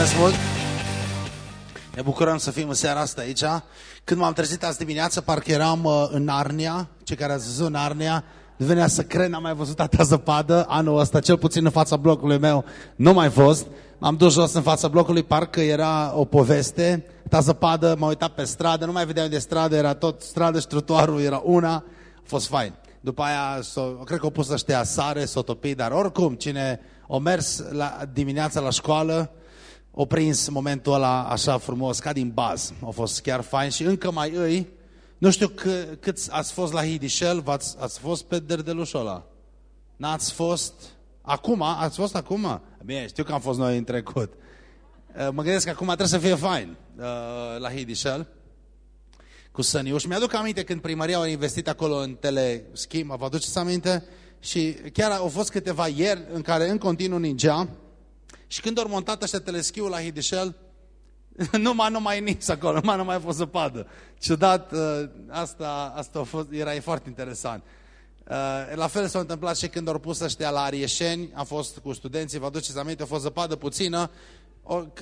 Mulțumesc mult! Ne bucurăm să fim în seara asta aici. Când m-am trezit azi dimineață, parcă eram uh, în Narnia, cei care ați văzut Narnia, nu venea să cred, n-am mai văzut atâta zăpadă anul ăsta, cel puțin în fața blocului meu, nu mai fost. M-am dus jos în fața blocului, parcă era o poveste, ta zăpadă, m-am uitat pe stradă, nu mai vedeam de stradă, era tot stradă și trotuarul era una, a fost fain. După aia, cred că au pus ăștia sare, s-o topi, dar oricum, cine o mers la, dimineața la școală, o prins momentul ăla așa frumos, ca din baz. A fost chiar fain și încă mai îi, nu știu că, cât ați fost la Hidișel, ați, ați fost pe Derdelușul ăla. N-ați fost acum? Ați fost acum? Bine, știu că am fost noi în trecut. Uh, mă gândesc că acum trebuie să fie fain uh, la Hidișel cu Săniuș. Mi-aduc aminte când primăria a investit acolo în teleschimb, vă aduceți aminte? Și chiar au fost câteva ieri în care în continuu ningea și când au montat ăștia teleschiul la Hidișel, numai nu mai nins acolo, numai nu mai a fost zăpadă. Ciudat, uh, asta, asta a fost, era foarte interesant. Uh, la fel s-a întâmplat și când au pus ăștia la Arieșeni, am fost cu studenții, vă aduceți aminte, a fost zăpadă puțină.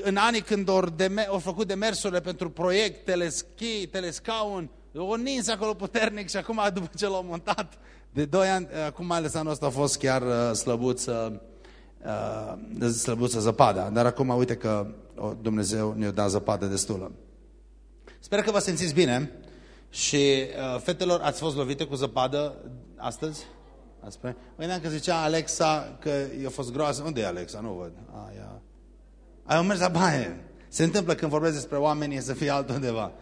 În anii când au, au făcut demersurile pentru proiect, teleschi, telescaun, o nins acolo puternic și acum, după ce l-au montat, de doi ani, acum mai ales anul ăsta a fost chiar uh, slăbuță, uh, slăbuță zăpada. Dar acum uite că Dumnezeu ne-a dat zăpadă destulă. Sper că vă simțiți bine și uh, fetelor ați fost lovite cu zăpadă astăzi? Ați Uite că zicea Alexa că i-a fost groază. Unde e Alexa? Nu văd. A, ia. Ai mers la baie. Se întâmplă când vorbesc despre oameni să fie altundeva.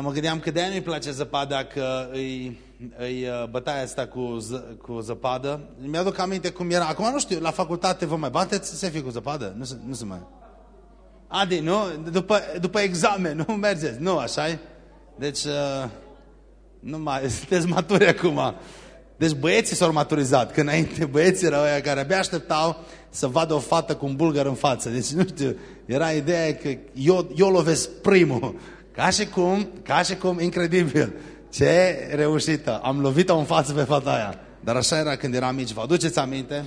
Mă gândeam că de-aia nu-i place zăpada, că îi, îi uh, bătaia asta cu, ză, cu zăpadă. Mi-aduc aminte cum era. Acum nu știu, la facultate vă mai bateți să fie cu zăpadă? Nu se, nu se mai... Adi, nu? După, după examen, nu mergeți. Nu, așa -i? Deci, uh, nu mai, sunteți maturi acum. Deci băieții s-au maturizat. Când înainte băieții erau aia care abia așteptau să vadă o fată cu un bulgar în față. Deci, nu știu, era ideea că eu, eu lovesc primul. Ca și cum, ca și cum, incredibil. Ce reușită. Am lovit-o în față pe fata aia. Dar așa era când eram mici. Vă aduceți aminte?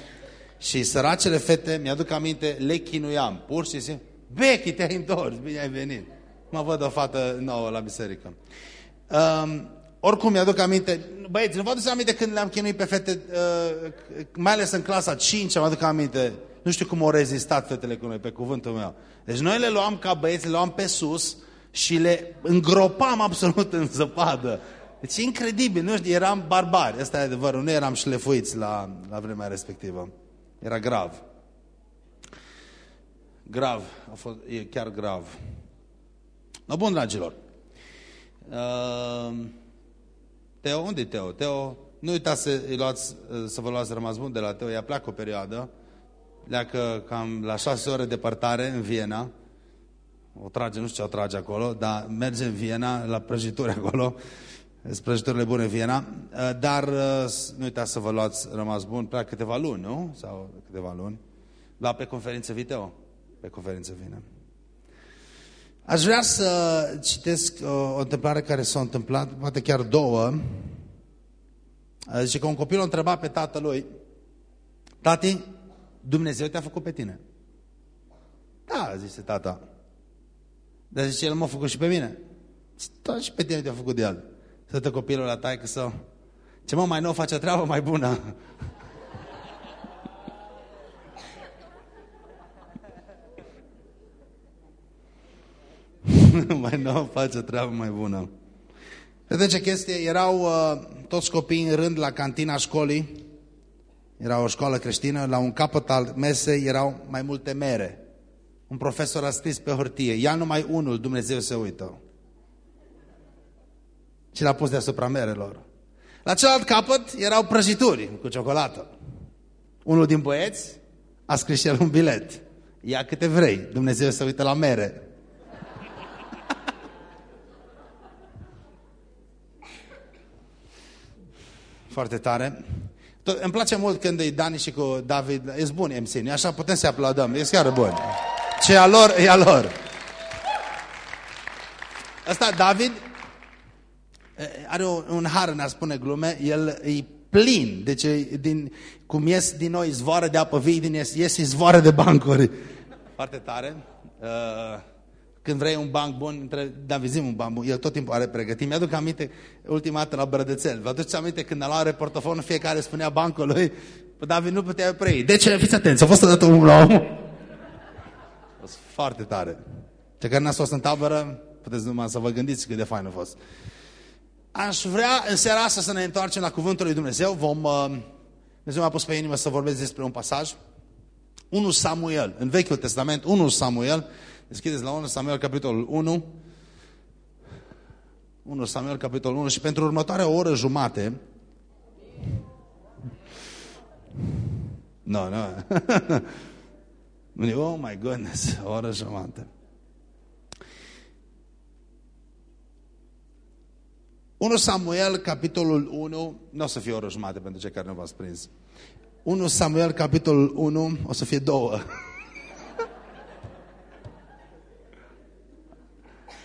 Și săracele fete, mi-aduc aminte, le chinuiam. Pur și simplu. Becky, te-ai întors, bine ai venit. Mă văd o fată nouă la biserică. Um, oricum, mi-aduc aminte, băieți, nu vă aduceți aminte când le-am chinuit pe fete, uh, mai ales în clasa 5, mă aduc aminte, nu știu cum au rezistat fetele cu noi, pe cuvântul meu. Deci noi le luam ca băieți, le luam pe sus, și le îngropam absolut în zăpadă. Deci incredibil, nu știu, eram barbari, asta e adevărul, nu eram șlefuiți la, la vremea respectivă. Era grav. Grav, a fost, e chiar grav. No, bun, dragilor. Uh, Teo, unde e Teo? Teo, nu uitați să, luați, să vă luați rămas bun de la Teo, ea pleacă o perioadă, pleacă cam la șase ore departare în Viena, o trage, nu știu ce o trage acolo, dar merge în Viena, la prăjituri acolo, sunt prăjiturile bune în Viena, uh, dar uh, nu uitați să vă luați rămas bun, prea câteva luni, nu? Sau câteva luni, la pe conferință video, pe conferință vine. Aș vrea să citesc o, uh, o întâmplare care s-a întâmplat, poate chiar două. Zice că un copil a întrebat pe tatălui, Tati, Dumnezeu te-a făcut pe tine. Da, zise tata. Dar zice, el m-a făcut și pe mine. Da, și pe tine te-a făcut de el. Să copilul la taică să... Ce mă, mai nou face o treabă mai bună. mai nou face o treabă mai bună. Vedeți ce chestie? Erau uh, toți copiii în rând la cantina școlii. Era o școală creștină. La un capăt al mesei erau mai multe mere. Un profesor a scris pe hârtie, ia numai unul, Dumnezeu se uită. Și l-a pus deasupra merelor. La celălalt capăt erau prăjituri cu ciocolată. Unul din băieți a scris el un bilet. Ia câte vrei, Dumnezeu se uită la mere. Foarte tare. Tot, îmi place mult când e Dani și cu David. E bun MC, nu așa? Putem să aplaudăm. E chiar bun. Ce a lor, e a lor. Asta, David, are un har, ne spune glume, el e plin, deci din, cum ies din noi izvoare de apă vii, din ies, ies izvoare de bancuri. Foarte tare. Uh, când vrei un banc bun, între Davizim un banc bun, el tot timpul are pregătit. Mi-aduc aminte ultima dată la Brădățel. Vă aduceți aminte când a luat portofonul, fiecare spunea bancului, David nu putea prei. De ce? Fiți atenți, a fost odată unul la om. A fost foarte tare. Ce care n-a fost în tabără, puteți numai să vă gândiți cât de fain a fost. Aș vrea în seara asta să ne întoarcem la Cuvântul lui Dumnezeu. Vom, uh, Dumnezeu m-a pus pe inimă să vorbesc despre un pasaj. 1 Samuel, în Vechiul Testament, 1 Samuel, deschideți la 1 Samuel, capitolul 1, 1 Samuel, capitolul 1 și pentru următoarea oră jumate, nu, no, nu, no. oh my goodness, o oră jumate. 1 Samuel, capitolul 1, nu o să fie o oră jumate pentru cei care nu v-ați prins. 1 Samuel, capitolul 1, o să fie două.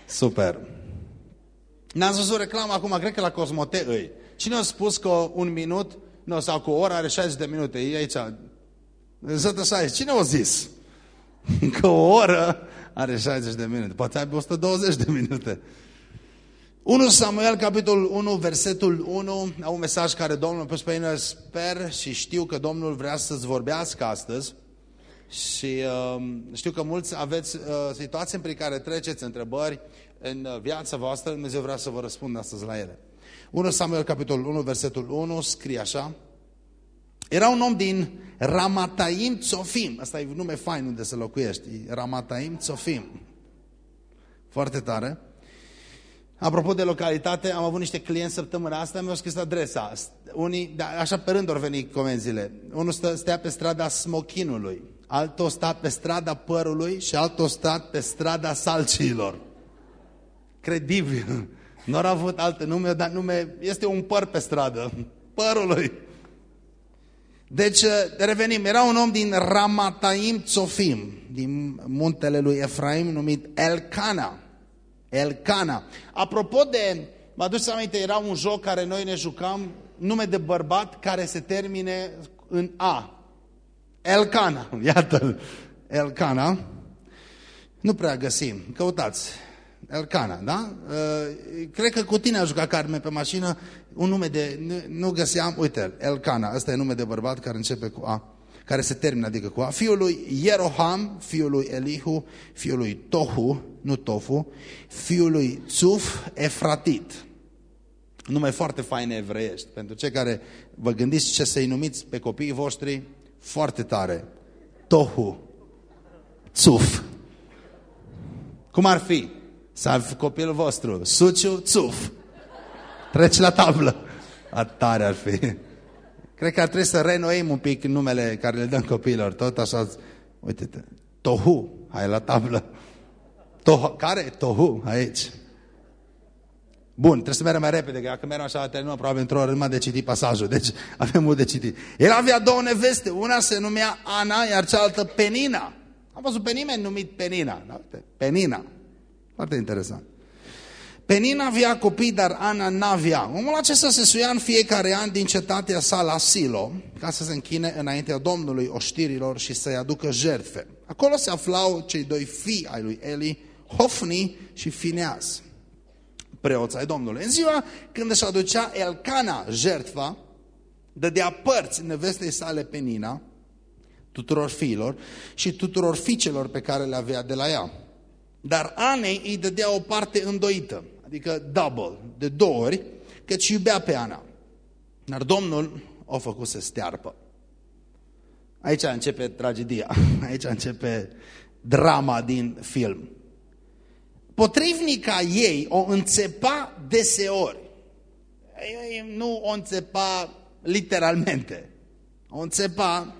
Super. N-am văzut reclamă acum, cred că la Cosmote îi. Cine a spus că un minut, nu, sau cu o oră are 60 de minute? E aici. Zătă Cine a zis? Că o oră are 60 de minute. Poate aibă 120 de minute. 1 Samuel, capitolul 1, versetul 1, au un mesaj care Domnul a pus pe mine, sper și știu că Domnul vrea să-ți vorbească astăzi și uh, știu că mulți aveți uh, situații prin care treceți întrebări în uh, viața voastră, Dumnezeu vrea să vă răspundă astăzi la ele. 1 Samuel, capitolul 1, versetul 1, scrie așa, era un om din Ramataim Tzofim, asta e nume fain unde să locuiești, Ramataim Tzofim, foarte tare, Apropo de localitate, am avut niște clienți săptămâna asta, mi-au scris adresa. Unii, da, așa pe rând au venit comenzile. Unul stă, stea pe strada Smochinului, altul sta pe strada Părului și altul sta pe strada Salciilor. Credibil. Nu au avut alte nume, dar nume, este un păr pe stradă. Părului. Deci, revenim. Era un om din Ramataim Tzofim, din muntele lui Efraim, numit Elcana. Elcana. Apropo de, mă aduc să aminte, era un joc care noi ne jucam, nume de bărbat care se termine în A. Elcana, iată-l, Elcana. Nu prea găsim, căutați. Elcana, da? Uh, cred că cu tine aș jucat Carmen pe mașină un nume de, nu, nu găseam, uite, Elcana, ăsta e nume de bărbat care începe cu A care se termină, adică cu A, fiul lui Ieroham, fiul lui Elihu, fiul lui Tohu, nu Tofu, fiul lui Tzuf Efratit. Nume foarte faine evreiești. Pentru cei care vă gândiți ce să-i numiți pe copiii voștri, foarte tare. Tohu, Tzuf. Cum ar fi? Să fi copilul vostru, Suciu, Tzuf. Treci la tablă. Atare ar fi. Cred că ar trebui să renoim un pic numele care le dăm copiilor. Tot așa, uite-te, Tohu, hai la tablă. Tohu, care? Tohu, aici. Bun, trebuie să mergem mai repede, că dacă mergem așa la termină, probabil într-o oră numai de citit pasajul. Deci avem mult de citit. El avea două neveste, una se numea Ana, iar cealaltă Penina. Am văzut pe nimeni numit Penina. Da? Penina. Foarte interesant. Penina avea copii, dar Ana n-avea. Omul acesta se suia în fiecare an din cetatea sa la Silo, ca să se închine înaintea Domnului oștirilor și să-i aducă jertfe. Acolo se aflau cei doi fii ai lui Eli, Hofni și Fineas, preoța ai Domnului. În ziua când își aducea Elcana jertfa, dădea părți nevestei sale Penina, tuturor fiilor și tuturor fiicelor pe care le avea de la ea. Dar Anei îi dădea o parte îndoită adică double, de două ori, căci iubea pe Ana. Dar Domnul o făcut să stearpă. Aici începe tragedia, aici începe drama din film. Potrivnica ei o înțepa deseori. Nu o înțepa literalmente. O înțepa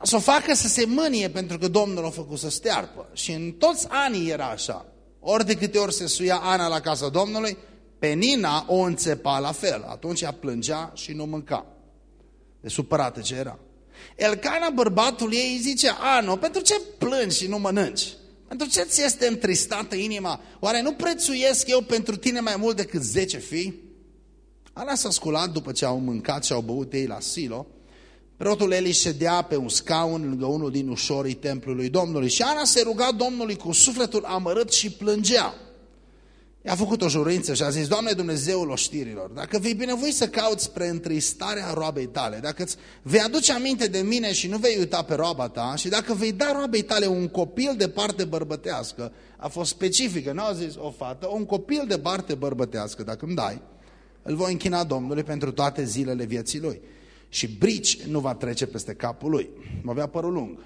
ca să o facă să se mânie pentru că Domnul a făcut să stearpă. Și în toți anii era așa. Ori de câte ori se suia Ana la casa Domnului, Penina o înțepa la fel. Atunci ea plângea și nu mânca. De supărată ce era. Elcana, bărbatul ei, îi zice, Ano, pentru ce plângi și nu mănânci? Pentru ce ți este întristată inima? Oare nu prețuiesc eu pentru tine mai mult decât zece fii? Ana s-a sculat după ce au mâncat și au băut ei la Silo. Preotul Eli ședea pe un scaun lângă unul din ușorii templului Domnului și Ana se ruga Domnului cu sufletul amărât și plângea. I-a făcut o jurință și a zis, Doamne Dumnezeul oștirilor, dacă vei binevoi să cauți spre întristarea roabei tale, dacă îți vei aduce aminte de mine și nu vei uita pe roaba ta și dacă vei da roabei tale un copil de parte bărbătească, a fost specifică, nu a zis o fată, un copil de parte bărbătească, dacă îmi dai, îl voi închina Domnului pentru toate zilele vieții lui. Și brici nu va trece peste capul lui. Va avea părul lung.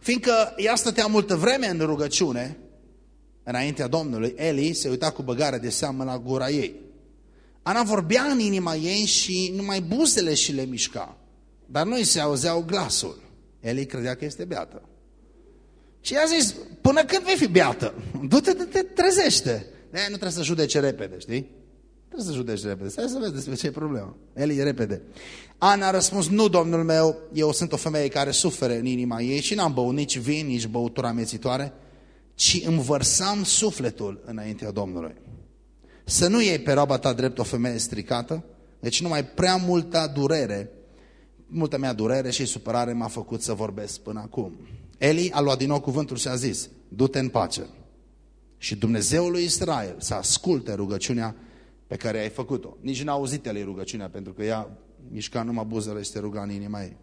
Fiindcă ea stătea multă vreme în rugăciune, înaintea Domnului, Eli se uita cu băgare de seamă la gura ei. Ana vorbea în inima ei și numai buzele și le mișca, dar nu se auzeau glasul. Eli credea că este beată. Și i-a zis, până când vei fi beată? Du-te, te trezește. de nu trebuie să judece repede, știi? Trebuie să judeci repede. Stai să vezi despre ce e problema. Eli, repede. Ana a răspuns, nu, domnul meu, eu sunt o femeie care suferă în inima ei și n-am băut nici vin, nici băutura amețitoare ci îmi vărsam sufletul înaintea Domnului. Să nu iei pe roaba ta drept o femeie stricată, deci numai prea multă durere, multă mea durere și supărare m-a făcut să vorbesc până acum. Eli a luat din nou cuvântul și a zis, du-te în pace. Și Dumnezeul lui Israel să asculte rugăciunea pe care ai făcut-o. Nici n-a auzit el rugăciunea, pentru că ea mișca numai buzele și te ruga în inima ei.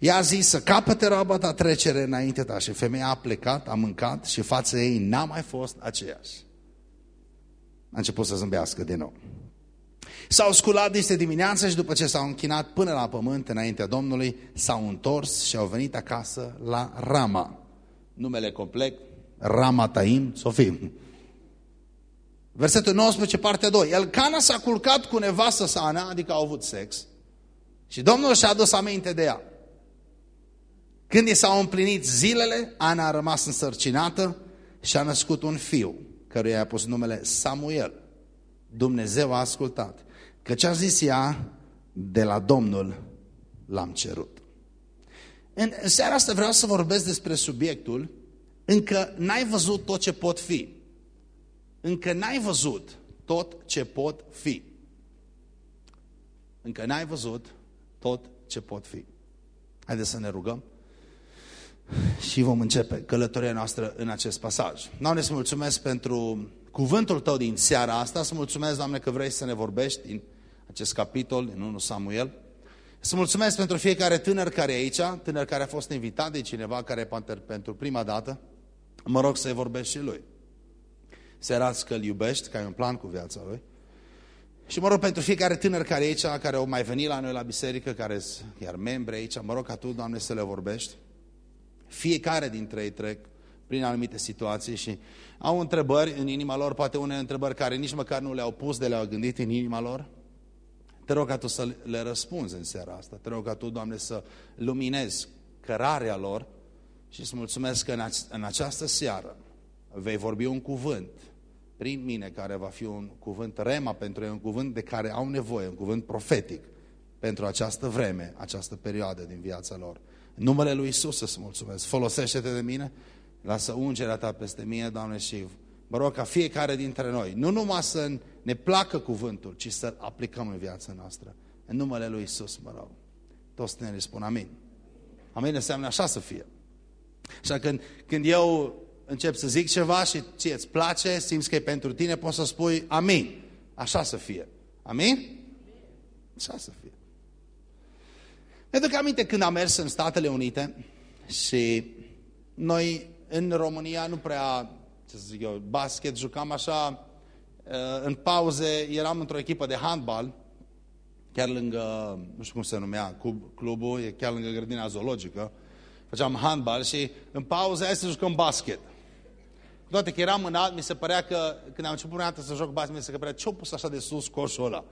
Ea a zis să capete roaba ta trecere înainte ta și femeia a plecat, a mâncat și fața ei n-a mai fost aceeași. A început să zâmbească din nou. S-au sculat este dimineața și după ce s-au închinat până la pământ înaintea Domnului, s-au întors și au venit acasă la Rama. Numele complet, Rama Taim Sofim. Versetul 19, partea 2. Elcana s-a culcat cu nevastă sa Ana, adică au avut sex, și Domnul și-a adus aminte de ea. Când i s-au împlinit zilele, Ana a rămas însărcinată și a născut un fiu, căruia i-a pus numele Samuel. Dumnezeu a ascultat. Că ce a zis ea, de la Domnul l-am cerut. În seara asta vreau să vorbesc despre subiectul încă n-ai văzut tot ce pot fi. Încă n-ai văzut tot ce pot fi. Încă n-ai văzut tot ce pot fi. Haideți să ne rugăm și vom începe călătoria noastră în acest pasaj. Doamne, să mulțumesc pentru cuvântul Tău din seara asta, să mulțumesc, Doamne, că vrei să ne vorbești din acest capitol, din 1 Samuel. Să mulțumesc pentru fiecare tânăr care e aici, tânăr care a fost invitat de cineva care pentru prima dată. Mă rog să-i vorbești și lui. Să arăți că îl iubești, că ai un plan cu viața lui. Și mă rog pentru fiecare tânăr care e aici, care au mai venit la noi la biserică, care sunt chiar membri aici, mă rog ca Tu, Doamne, să le vorbești. Fiecare dintre ei trec prin anumite situații și au întrebări în inima lor, poate unele întrebări care nici măcar nu le-au pus, de le-au gândit în inima lor. Te rog ca Tu să le răspunzi în seara asta. Te rog ca Tu, Doamne, să luminezi cărarea lor și să mulțumesc că în această seară vei vorbi un cuvânt prin mine, care va fi un cuvânt rema pentru ei, un cuvânt de care au nevoie, un cuvânt profetic pentru această vreme, această perioadă din viața lor. În numele Lui Isus să mulțumesc. Folosește-te de mine, lasă ungerea Ta peste mine, Doamne, și mă rog ca fiecare dintre noi, nu numai să ne placă cuvântul, ci să aplicăm în viața noastră. În numele Lui Isus, mă rog. Toți ne spun amin. Amin înseamnă așa să fie. Așa când, când eu încep să zic ceva și ție îți place, simți că e pentru tine, poți să spui amin. Așa să fie. Amin? Așa să fie. Ne duc aminte când am mers în Statele Unite și noi în România nu prea, ce să zic eu, basket, jucam așa, uh, în pauze eram într-o echipă de handbal, chiar lângă, nu știu cum se numea, clubul, e chiar lângă grădina zoologică, făceam handbal și în pauze hai să jucăm basket. Toate că eram în alt, mi se părea că când am început prima dată să joc basket, mi se părea ce-au pus așa de sus coșul ăla?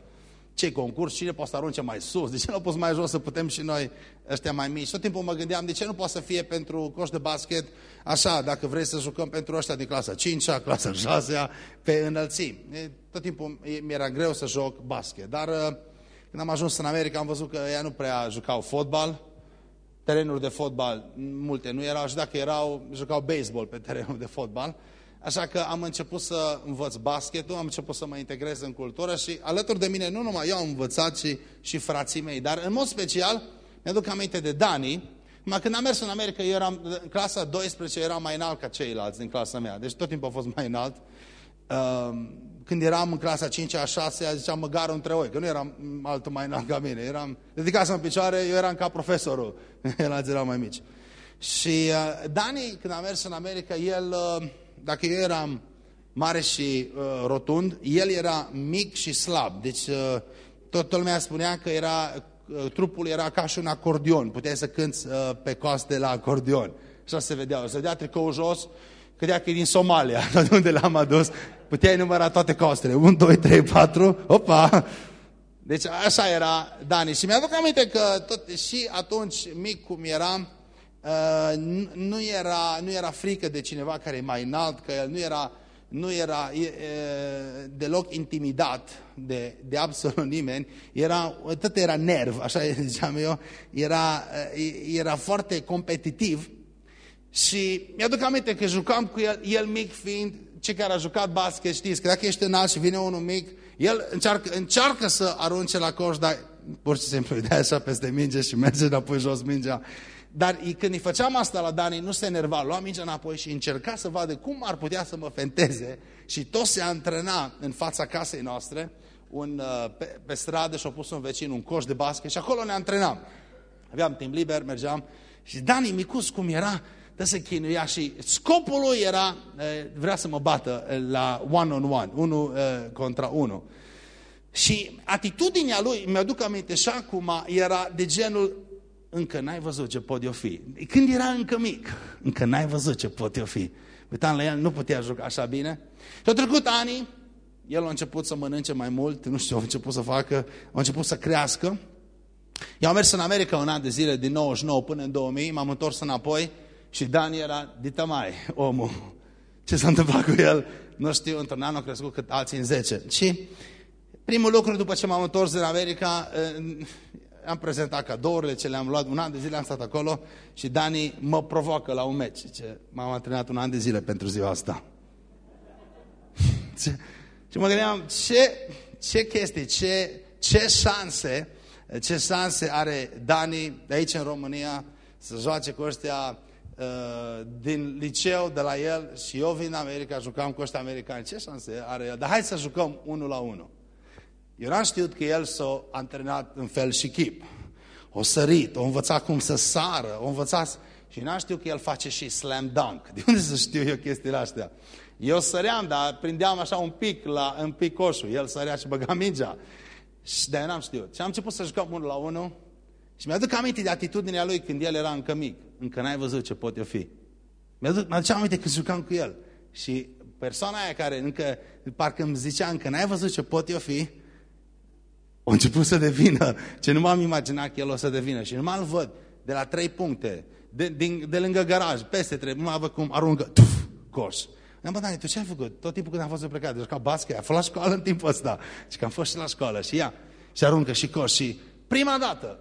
ce concurs, cine poate să arunce mai sus, de ce nu pus mai jos să putem și noi ăștia mai mici. Tot timpul mă gândeam, de ce nu poate să fie pentru coș de basket așa, dacă vrei să jucăm pentru ăștia din clasa 5 -a, clasa 6 -a, pe înălțimi. Tot timpul mi-era greu să joc basket, dar uh, când am ajuns în America am văzut că ea nu prea jucau fotbal, terenuri de fotbal multe nu erau și dacă erau, jucau baseball pe terenul de fotbal. Așa că am început să învăț basketul, am început să mă integrez în cultură și alături de mine nu numai eu am învățat, ci și frații mei. Dar în mod special, mi-aduc aminte de Dani, Numai când am mers în America, eu eram, în clasa 12 eram mai înalt ca ceilalți din clasa mea. Deci tot timpul a fost mai înalt. Ehm, când eram în clasa 5 a 6 -a, ziceam măgarul între oi, că nu eram altul mai înalt ca mine. Eram, dedicasem în picioare, eu eram ca profesorul. El erau mai mici. Și uh, Dani, când a mers în America, el, uh, dacă eu eram mare și uh, rotund, el era mic și slab. Deci uh, toată lumea spunea că era, uh, trupul era ca și un acordion. Puteai să cânți uh, pe coaste la acordion. Așa se vedea. Se vedea tricoul jos, credea că e din Somalia, de unde l-am adus. Puteai număra toate costele. 1, 2, 3, 4, opa! Deci așa era Dani. Și mi-aduc aminte că tot, și atunci, mic cum eram, uh, nu, era, nu era frică de cineva care e mai înalt, că el nu era, nu era e, e, deloc intimidat de, de absolut nimeni, era, tot era nerv, așa ziceam eu, era, era foarte competitiv și mi-aduc aminte că jucam cu el, el mic fiind, cei care a jucat basket știți, că dacă ești înalt și vine unul mic, el încearcă, încearcă să arunce la coș, dar pur și simplu îi dai așa peste minge și merge înapoi jos mingea. Dar când îi făceam asta la Dani, nu se enerva, lua mingea înapoi și încerca să vadă cum ar putea să mă fenteze și tot se antrena în fața casei noastre, un, uh, pe, pe stradă și-a pus un vecin un coș de basket și acolo ne antrenam. Aveam timp liber, mergeam și Dani Micus cum era, dă se chinuia și scopul lui era, vrea să mă bată la one-on-one, unul contra unul. Și atitudinea lui, mi-aduc aminte și acum, era de genul, încă n-ai văzut ce pot eu fi. Când era încă mic, încă n-ai văzut ce pot eu fi. Uitam la el, nu putea juca așa bine. Și au trecut ani, el a început să mănânce mai mult, nu știu, a început să facă, a început să crească. Eu am mers în America un an de zile, din 99 până în 2000, m-am întors înapoi și Dan era dita mai, omul. Ce s-a întâmplat cu el? Nu știu, într-un an a crescut cât alții în 10. Și primul lucru, după ce m-am întors din America, am prezentat cadourile ce le-am luat, un an de zile am stat acolo și Dani mă provoacă la un meci. M-am antrenat un an de zile pentru ziua asta. și mă gândeam, ce, ce chestii, ce, ce șanse, ce șanse are Dani de aici în România să joace cu ăștia Uh, din liceu de la el și eu vin în America, jucam cu ăștia americani. Ce șanse are el? Dar hai să jucăm unul la unul. Eu n-am știut că el s-a antrenat în fel și chip. O sărit, o învățat cum să sară, o învățat... Și n-am știut că el face și slam dunk. De unde să știu eu chestiile astea? Eu săream, dar prindeam așa un pic la, în picoșul. El sărea și băga mingea. Și de n-am știut. Și am început să jucăm unul la unul și mi-aduc aminte de atitudinea lui când el era încă mic. Încă n-ai văzut ce pot eu fi. Mi-aduc mi aminte când jucam cu el. Și persoana aia care încă, parcă îmi zicea, încă n-ai văzut ce pot eu fi, a început să devină ce nu m-am imaginat că el o să devină. Și nu mă văd de la trei puncte, de, din, de lângă garaj, peste trei, nu mă văd cum aruncă, tuf, coș. Am Dani, tu ce ai făcut? Tot timpul când am fost plecat, deci ca basket, a fost la școală în timpul ăsta. Și că am fost și la școală și ia, și aruncă și coș. Și prima dată,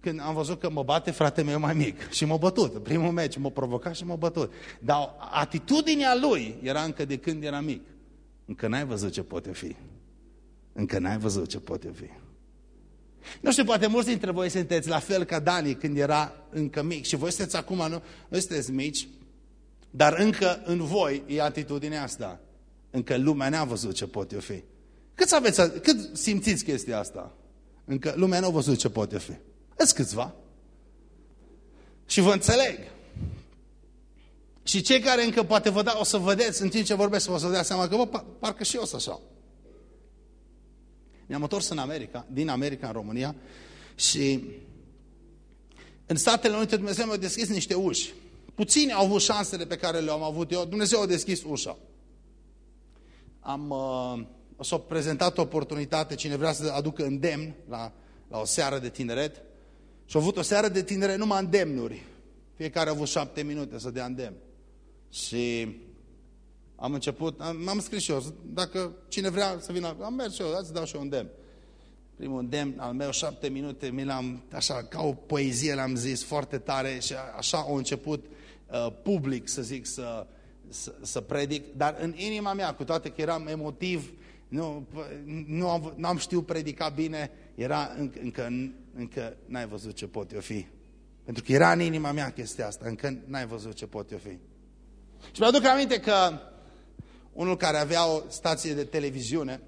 când am văzut că mă bate frate meu mai mic și m-a bătut. Primul meci m-a provocat și m-a bătut. Dar atitudinea lui era încă de când era mic. Încă n-ai văzut ce poate fi. Încă n-ai văzut ce poate fi. Nu știu, poate mulți dintre voi sunteți la fel ca Dani când era încă mic și voi sunteți acum, nu, nu sunteți mici, dar încă în voi e atitudinea asta. Încă lumea n-a văzut ce pot eu fi. Cât, aveți, cât simțiți chestia asta? Încă lumea nu a văzut ce pot eu fi. Îți câțiva. Și vă înțeleg. Și cei care încă poate vă da, o să vedeți în timp ce vorbesc, o să vă dea seama că, bă, parcă și eu sunt așa. Ne-am întors în America, din America în România și în Statele Unite Dumnezeu mi-a deschis niște uși. Puțini au avut șansele pe care le-am avut eu. Dumnezeu a deschis ușa. Am, uh, s-a prezentat o oportunitate, cine vrea să aducă îndemn la, la o seară de tineret. Și au avut o seară de tinere numai îndemnuri. Fiecare a avut șapte minute să dea îndemn. Și am început, m-am scris și eu, dacă cine vrea să vină, am mers și eu, să dau și eu un îndemn. Primul îndemn al meu, șapte minute, mi l-am, așa, ca o poezie l-am zis, foarte tare și așa au început uh, public, să zic, să să, să predic, dar în inima mea, cu toate că eram emotiv, nu, nu, am, nu am știut predica bine, era încă, încă, încă n-ai văzut ce pot eu fi. Pentru că era în inima mea chestia asta, încă n-ai văzut ce pot eu fi. Și mi-aduc aminte că unul care avea o stație de televiziune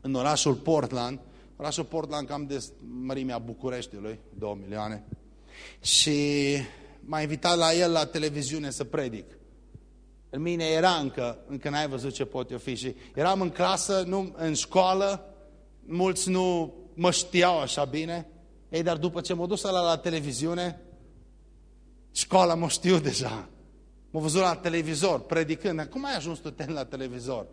în orașul Portland, orașul Portland cam de mărimea Bucureștiului, două milioane, și m-a invitat la el la televiziune să predic. În mine era încă, încă n-ai văzut ce pot eu fi. Și eram în clasă, nu, în școală, mulți nu mă știau așa bine. Ei, dar după ce m-a dus la, la televiziune, școala mă știu deja. M-a văzut la televizor, predicând. Cum ai ajuns tu la televizor?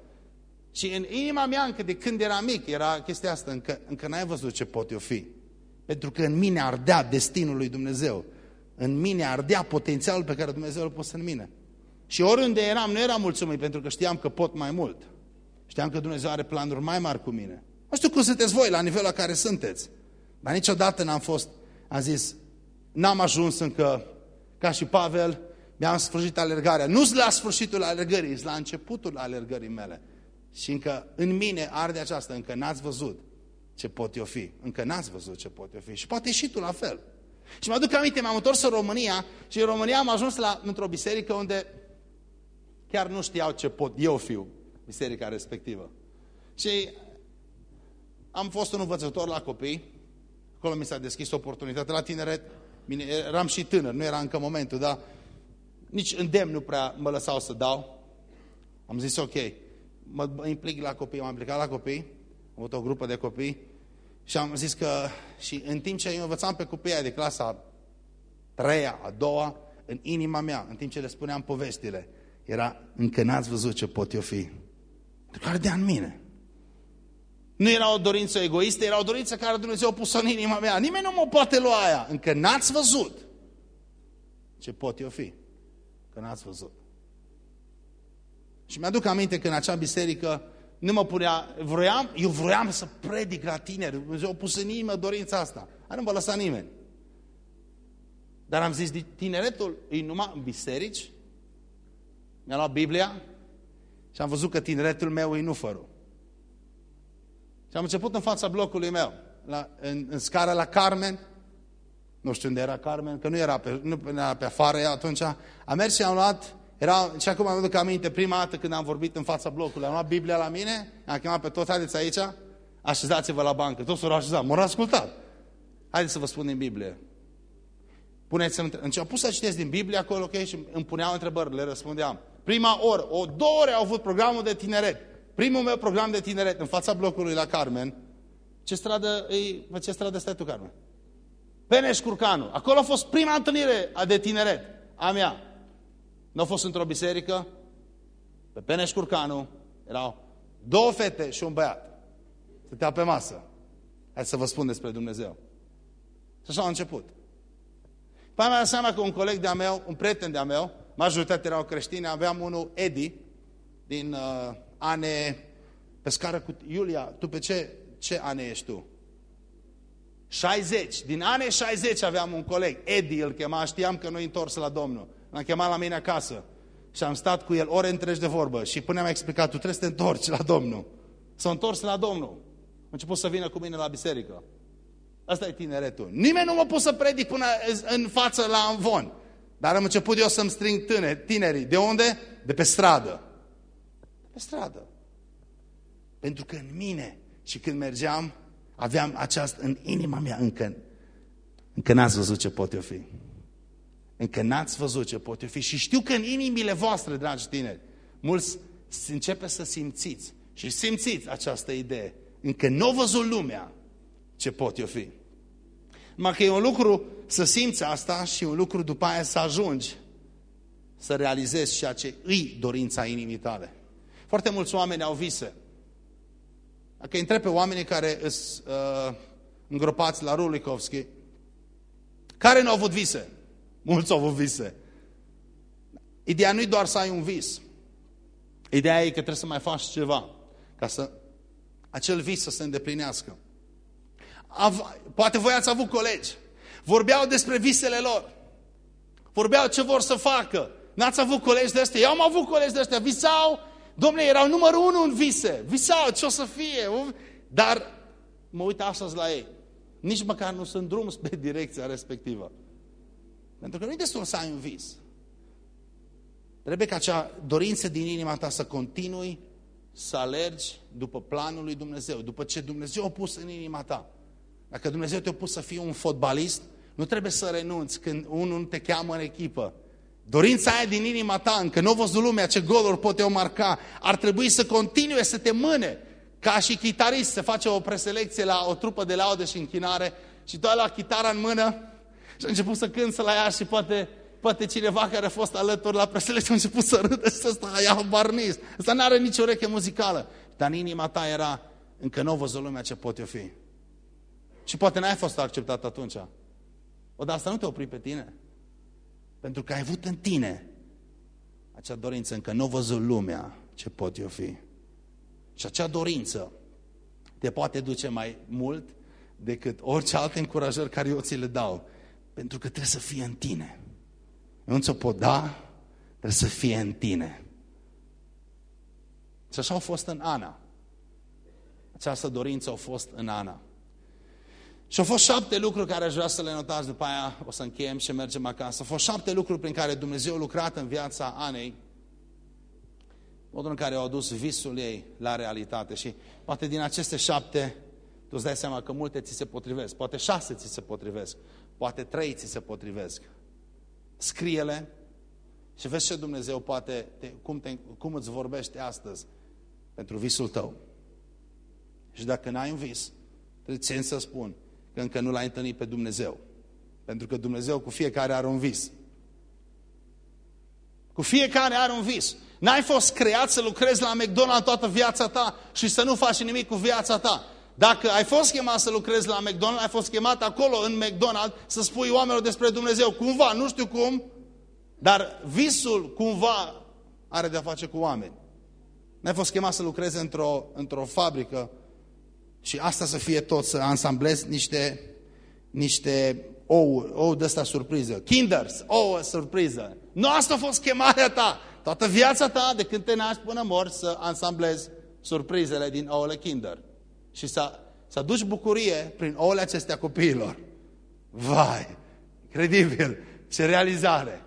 Și în inima mea, încă de când eram mic, era chestia asta, încă, încă n-ai văzut ce pot eu fi. Pentru că în mine ardea destinul lui Dumnezeu. În mine ardea potențialul pe care Dumnezeu îl pus în mine. Și oriunde eram, nu eram mulțumit pentru că știam că pot mai mult. Știam că Dumnezeu are planuri mai mari cu mine. Nu știu cum sunteți voi la nivelul la care sunteți. Dar niciodată n-am fost, am zis, n-am ajuns încă, ca și Pavel, mi-am sfârșit alergarea. Nu la sfârșitul alergării, la începutul alergării mele. Și încă în mine arde aceasta, încă n-ați văzut ce pot eu fi. Încă n-ați văzut ce pot eu fi. Și poate și tu la fel. Și mă aduc aminte, m-am întors în România și în România am ajuns la, într-o biserică unde chiar nu știau ce pot eu fiu, biserica respectivă. Și am fost un învățător la copii, acolo mi s-a deschis oportunitatea la tineret, Bine, eram și tânăr, nu era încă momentul, dar nici îndemn nu prea mă lăsau să dau. Am zis, ok, mă implic la copii, m-am implicat la copii, am avut o grupă de copii și am zis că, și în timp ce eu învățam pe copiii de clasa treia, a doua, în inima mea, în timp ce le spuneam povestile, era, încă n-ați văzut ce pot eu fi. Pentru că în mine. Nu era o dorință egoistă, era o dorință care Dumnezeu a pus-o în inima mea. Nimeni nu mă poate lua aia. Încă n-ați văzut ce pot eu fi. Că n-ați văzut. Și mi-aduc aminte că în acea biserică nu mă punea, vroiam, eu vroiam să predic la tineri. Dumnezeu a pus în inimă dorința asta. A nu vă lăsa nimeni. Dar am zis, tineretul e numai în biserici, mi-am luat Biblia și am văzut că tineretul meu e nu fără. Și am început în fața blocului meu, la, în, în scară la Carmen, nu știu unde era Carmen, că nu era pe, nu era pe afară ea atunci, am mers și am luat, era, și acum am aduc aminte, prima dată când am vorbit în fața blocului, am luat Biblia la mine, am chemat pe toți, haideți aici, așezați-vă la bancă, toți s-au așezat, m-au ascultat. Haideți să vă spun din Biblie. Puneți-mi, început să citesc din Biblie acolo, ok, și îmi puneau întrebări, le răspundeam. Prima oră, o două ore au avut programul de tineret. Primul meu program de tineret în fața blocului la Carmen. Ce stradă, e, pe ce stradă stai tu, Carmen? Peneș Curcanu. Acolo a fost prima întâlnire de tineret a mea. Nu a fost într-o biserică. Pe Peneș Curcanu erau două fete și un băiat. Stătea pe masă. Hai să vă spun despre Dumnezeu. Și așa a început. Păi mi-am seama că un coleg de-a meu, un prieten de-a meu, majoritatea erau creștini, aveam unul, Edi, din uh, ane, pe scară cu Iulia, tu pe ce, ce ane ești tu? 60. Din ane 60 aveam un coleg, Edi îl chema, știam că nu întors la Domnul. L-am chemat la mine acasă și am stat cu el ore întregi de vorbă și până mi-a explicat, tu trebuie să te întorci la Domnul. S-a întors la Domnul. A început să vină cu mine la biserică. Asta e tineretul. Nimeni nu mă pus să predic până în față la învon. Dar am început eu să-mi string tine, tinerii. De unde? De pe stradă. De pe stradă. Pentru că în mine și când mergeam, aveam această, în inima mea încă, încă n-ați văzut ce pot eu fi. Încă n-ați văzut ce pot eu fi. Și știu că în inimile voastre, dragi tineri, mulți începe să simțiți și simțiți această idee. Încă nu au văzut lumea ce pot eu fi. Numai că e un lucru să simți asta și un lucru după aia să ajungi să realizezi ceea ce îi dorința inimii tale. Foarte mulți oameni au vise. Dacă întreb pe oamenii care sunt uh, îngropați la Rulikovski, care nu au avut vise? Mulți au avut vise. Ideea nu e doar să ai un vis. Ideea e că trebuie să mai faci ceva ca să acel vis să se îndeplinească. Poate voi ați avut colegi. Vorbeau despre visele lor. Vorbeau ce vor să facă. N-ați avut colegi de ăștia? Eu am avut colegi de ăștia. Visau, domnule, erau numărul unu în vise. Visau, ce o să fie? Dar mă uit astăzi la ei. Nici măcar nu sunt drum spre direcția respectivă. Pentru că nu e destul să ai un vis. Trebuie ca acea dorință din inima ta să continui să alergi după planul lui Dumnezeu, după ce Dumnezeu a pus în inima ta. Dacă Dumnezeu te-a pus să fii un fotbalist, nu trebuie să renunți când unul te cheamă în echipă. Dorința aia din inima ta, încă nu a văzut lumea ce goluri poate o marca, ar trebui să continue să te mâne. Ca și chitarist se face o preselecție la o trupă de laudă și închinare și tu ai la chitara în mână și a început să cântă la ea și poate, poate cineva care a fost alături la preselecție a început să râdă și să stai, ia barnist. Ăsta nu are nicio ureche muzicală. Dar în inima ta era, încă nu a văzut lumea ce pot eu fi. Și poate n-ai fost acceptat atunci. O, dar asta nu te opri pe tine. Pentru că ai avut în tine acea dorință, încă nu a văzut lumea ce pot eu fi. Și acea dorință te poate duce mai mult decât orice alte încurajări care eu ți le dau. Pentru că trebuie să fie în tine. Eu nu ți-o pot da, trebuie să fie în tine. Și așa au fost în Ana. Această dorință a fost în Ana. Și au fost șapte lucruri care aș vrea să le notați, după aia o să încheiem și mergem acasă. Au fost șapte lucruri prin care Dumnezeu a lucrat în viața Anei, modul în care au adus visul ei la realitate. Și poate din aceste șapte, tu îți dai seama că multe ți se potrivesc, poate șase ți se potrivesc, poate trei ți se potrivesc. Scrie-le și vezi ce Dumnezeu poate, te, cum, te, cum îți vorbește astăzi pentru visul tău. Și dacă n-ai un vis, trebuie să spun, că încă nu l-ai întâlnit pe Dumnezeu. Pentru că Dumnezeu cu fiecare are un vis. Cu fiecare are un vis. N-ai fost creat să lucrezi la McDonald's toată viața ta și să nu faci nimic cu viața ta. Dacă ai fost chemat să lucrezi la McDonald's, ai fost chemat acolo în McDonald's să spui oamenilor despre Dumnezeu. Cumva, nu știu cum, dar visul cumva are de-a face cu oameni. N-ai fost chemat să lucrezi într-o într, -o, fabrică și asta să fie tot, să ansamblezi niște, niște ou, ou de ăsta surpriză. Kinders, ouă surpriză. Nu asta a fost chemarea ta. Toată viața ta, de când te naști până mor, să ansamblezi surprizele din ouăle Kinder. Și să, să aduci bucurie prin ouăle acestea copiilor. Vai, credibil, ce realizare.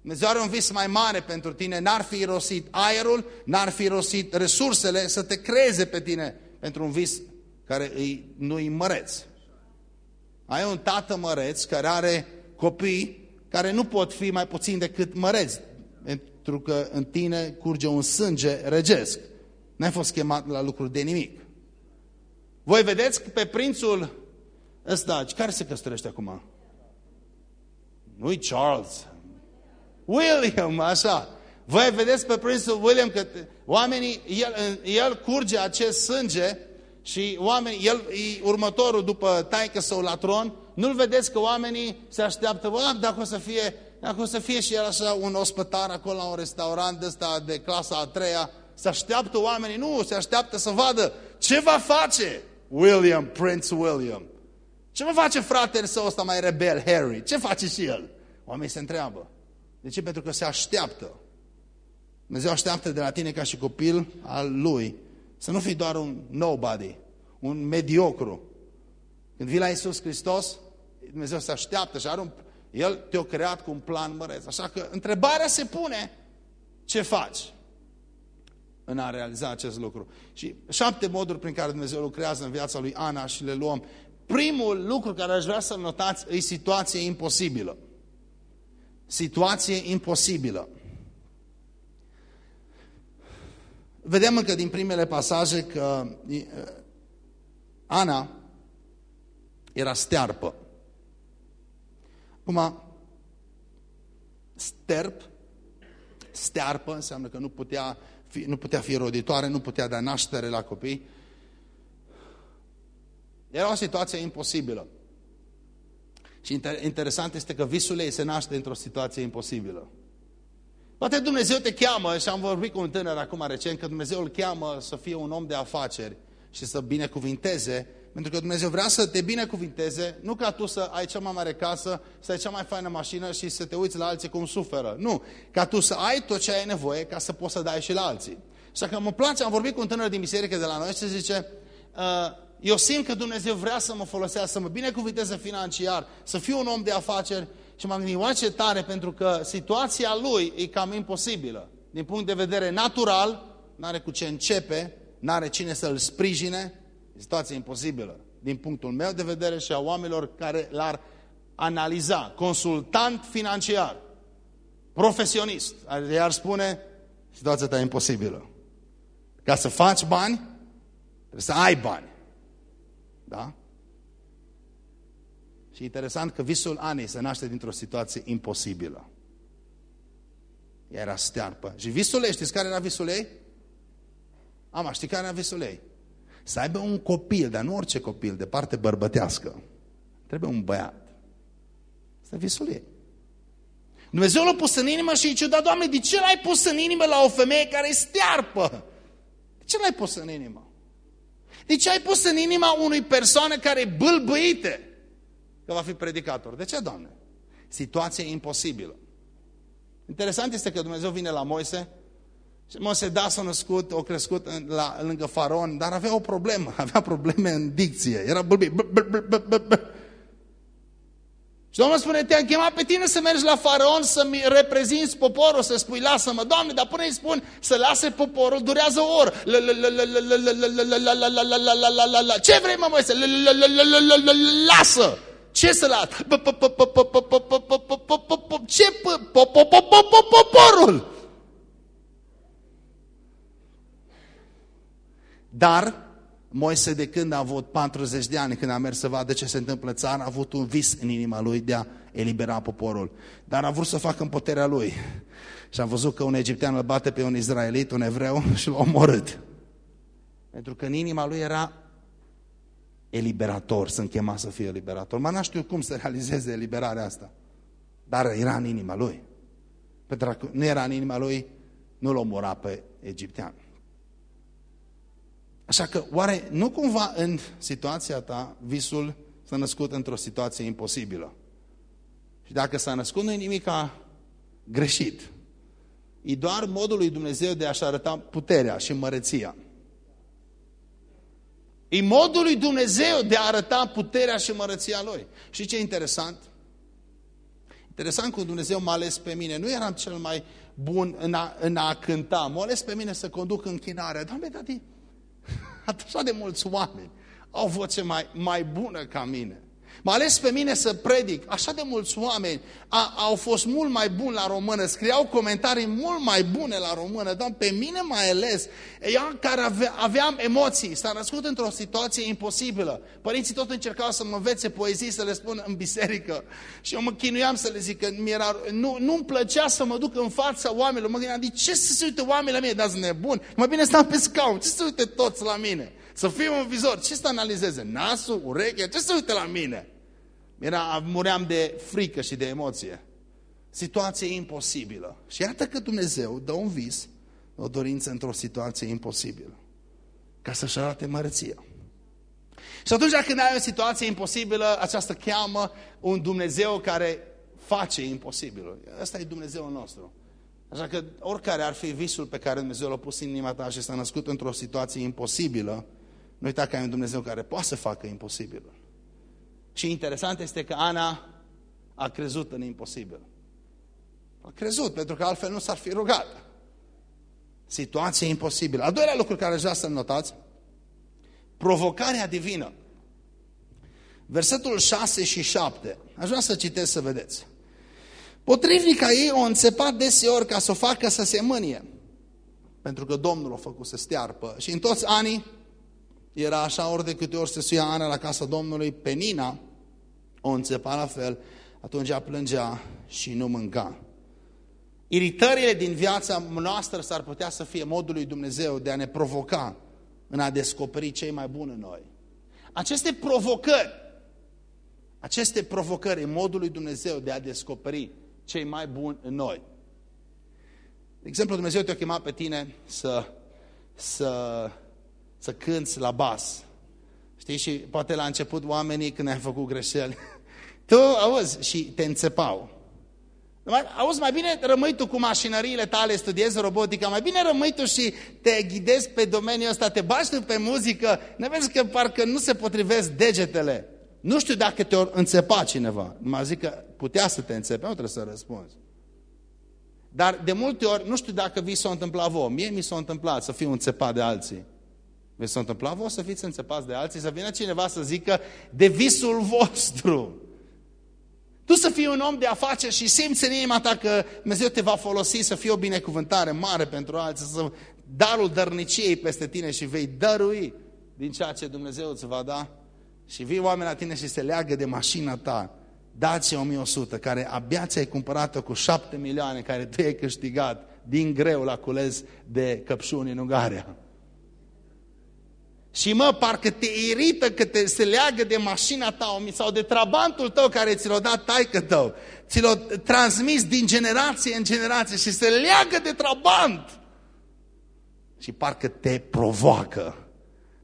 Dumnezeu are un vis mai mare pentru tine, n-ar fi irosit aerul, n-ar fi irosit resursele să te creeze pe tine pentru un vis care îi, nu îi măreț. Ai un tată măreț care are copii care nu pot fi mai puțin decât măreți, pentru că în tine curge un sânge regesc. N-ai fost chemat la lucruri de nimic. Voi vedeți pe prințul ăsta, care se căsătorește acum? Nu-i Charles. William, așa. Voi vedeți pe prințul William că oamenii, el, el curge acest sânge și oamenii, el e următorul după taică său la tron, nu-l vedeți că oamenii se așteaptă, bă, dacă o să fie, dacă o să fie și el așa un ospătar acolo la un restaurant de ăsta de clasa a treia, se așteaptă oamenii, nu, se așteaptă să vadă ce va face William, Prince William. Ce va face fratele său ăsta mai rebel, Harry? Ce face și el? Oamenii se întreabă. De ce? Pentru că se așteaptă. Dumnezeu așteaptă de la tine ca și copil al Lui să nu fii doar un nobody, un mediocru. Când vii la Iisus Hristos, Dumnezeu se așteaptă și are un, El te-a creat cu un plan măreț. Așa că întrebarea se pune, ce faci în a realiza acest lucru? Și șapte moduri prin care Dumnezeu lucrează în viața lui Ana și le luăm. Primul lucru care aș vrea să-l notați e situație imposibilă. Situație imposibilă. Vedem încă din primele pasaje că Ana era stearpă. Acum, sterp, stearpă, înseamnă că nu putea fi, nu putea fi roditoare, nu putea da naștere la copii. Era o situație imposibilă. Și inter interesant este că visul ei se naște într-o situație imposibilă. Poate Dumnezeu te cheamă, și am vorbit cu un tânăr acum recent, că Dumnezeu îl cheamă să fie un om de afaceri și să binecuvinteze, pentru că Dumnezeu vrea să te binecuvinteze, nu ca tu să ai cea mai mare casă, să ai cea mai faină mașină și să te uiți la alții cum suferă. Nu, ca tu să ai tot ce ai nevoie ca să poți să dai și la alții. Așa că mă place, am vorbit cu un tânăr din biserică de la noi și zice, uh, eu simt că Dumnezeu vrea să mă folosească, să mă binecuvinteze financiar, să fiu un om de afaceri și m-am gândit, oare ce tare, pentru că situația lui e cam imposibilă. Din punct de vedere natural, n-are cu ce începe, n-are cine să-l sprijine, e situație imposibilă. Din punctul meu de vedere și a oamenilor care l-ar analiza, consultant financiar, profesionist, ar spune, situația ta e imposibilă. Ca să faci bani, trebuie să ai bani. Da? Și interesant că visul Anei se naște dintr-o situație imposibilă. Ea era stearpă. Și visul ei, știți care era visul ei? Ama, știi care era visul ei? Să aibă un copil, dar nu orice copil, de parte bărbătească. Trebuie un băiat. Asta visul ei. Dumnezeu l-a pus în inimă și zice, da, Doamne, de ce l-ai pus în inimă la o femeie care e stearpă? De ce l-ai pus în inimă? De ce ai pus în inima unui persoană care e bâlbâite că va fi predicator? De ce, Doamne? Situație imposibilă. Interesant este că Dumnezeu vine la Moise și Moise, da, s-a născut, a crescut în, la, lângă faraon, dar avea o problemă, avea probleme în dicție, era bâlbit. Și Domnul spune, te-am chemat pe tine să mergi la faraon, să-mi reprezinți poporul, să spui, lasă-mă, Doamne, dar până îi spun să lase poporul, durează o oră. Ce vrei, mă, Moise? Lasă! Ce să las? Ce? Poporul! Dar Moise de când a avut 40 de ani, când a mers să vadă ce se întâmplă în țară, a avut un vis în inima lui de a elibera poporul. Dar a vrut să facă în puterea lui. Și am văzut că un egiptean îl bate pe un izraelit, un evreu și l-a omorât. Pentru că în inima lui era eliberator, să chema să fie eliberator. Mă n știu cum să realizeze eliberarea asta. Dar era în inima lui. Pentru că nu era în inima lui, nu-l omora pe egiptean. Așa că, oare nu cumva în situația ta visul s-a născut într-o situație imposibilă? Și dacă s-a născut, nu e nimic greșit. E doar modul lui Dumnezeu de a-și arăta puterea și măreția. E modul lui Dumnezeu de a arăta puterea și mărăția Lui. Și ce interesant? Interesant cum Dumnezeu m-a ales pe mine. Nu eram cel mai bun în a, în a cânta. M-a ales pe mine să conduc închinarea. Doamne, tati, așa de mulți oameni au voce mai, mai bună ca mine. M-a ales pe mine să predic. Așa de mulți oameni a, au fost mult mai buni la română, scriau comentarii mult mai bune la română, dar pe mine mai ales, eu care ave, aveam emoții, s-a născut într-o situație imposibilă. Părinții tot încercau să mă învețe poezii, să le spun în biserică. Și eu mă chinuiam să le zic că era, nu, nu-mi plăcea să mă duc în fața oamenilor. Mă gândeam, de ce să se uite oamenii la mine? Dar nebun. Mă bine stau pe scaun, ce să se uite toți la mine? Să fiu un vizor. Ce să analizeze? Nasul, urechea? Ce să uite la mine? Era, muream de frică și de emoție. Situație imposibilă. Și iată că Dumnezeu dă un vis, o dorință într-o situație imposibilă. Ca să-și arate mărăția. Și atunci când ai o situație imposibilă, aceasta cheamă un Dumnezeu care face imposibilul. Ăsta e Dumnezeul nostru. Așa că oricare ar fi visul pe care Dumnezeu l-a pus în inima ta și s-a născut într-o situație imposibilă, nu uita că ai un Dumnezeu care poate să facă imposibilul. Și interesant este că Ana a crezut în imposibil. A crezut, pentru că altfel nu s-ar fi rugat. Situație imposibilă. Al doilea lucru care aș vrea să notați, provocarea divină. Versetul 6 și 7. Aș vrea să citesc să vedeți. Potrivnica ei o înțepat deseori ca să o facă să se mânie. Pentru că Domnul o făcut să stearpă. Și în toți anii era așa ori de câte ori se suia Ana la casa Domnului, Penina o înțepa la fel, atunci a plângea și nu mânca. Iritările din viața noastră s-ar putea să fie modul lui Dumnezeu de a ne provoca în a descoperi cei mai buni în noi. Aceste provocări, aceste provocări în modul lui Dumnezeu de a descoperi cei mai buni în noi. De exemplu, Dumnezeu te-a chemat pe tine să, să să cânți la bas. Știi? Și poate la început oamenii, când ai făcut greșeli, tu, auzi, și te înțepau. Auzi, mai bine rămâi tu cu mașinăriile tale, studiezi robotica, mai bine rămâi tu și te ghidezi pe domeniul ăsta, te bași tu pe muzică, ne vezi că parcă nu se potrivesc degetele. Nu știu dacă te-o înțepa cineva. Mă zic că putea să te înțepe, nu trebuie să răspunzi. Dar de multe ori, nu știu dacă vi s-a întâmplat vouă. Mie mi s-a întâmplat să fiu înțepat de alții. Vi s-a întâmplat vouă să fiți înțepați de alții, să vină cineva să zică de visul vostru. Tu să fii un om de afaceri și simți în inima ta că Dumnezeu te va folosi să fie o binecuvântare mare pentru alții, să darul dărniciei peste tine și vei dărui din ceea ce Dumnezeu îți va da. Și vii oameni la tine și se leagă de mașina ta, Dacia 1100, care abia ți-ai cumpărat-o cu 7 milioane, care tu ai câștigat din greu la cules de căpșuni în Ungaria. Și mă, parcă te irită că te, se leagă de mașina ta sau de trabantul tău care ți l-a dat taică tău. Ți l-a transmis din generație în generație și se leagă de trabant. Și parcă te provoacă.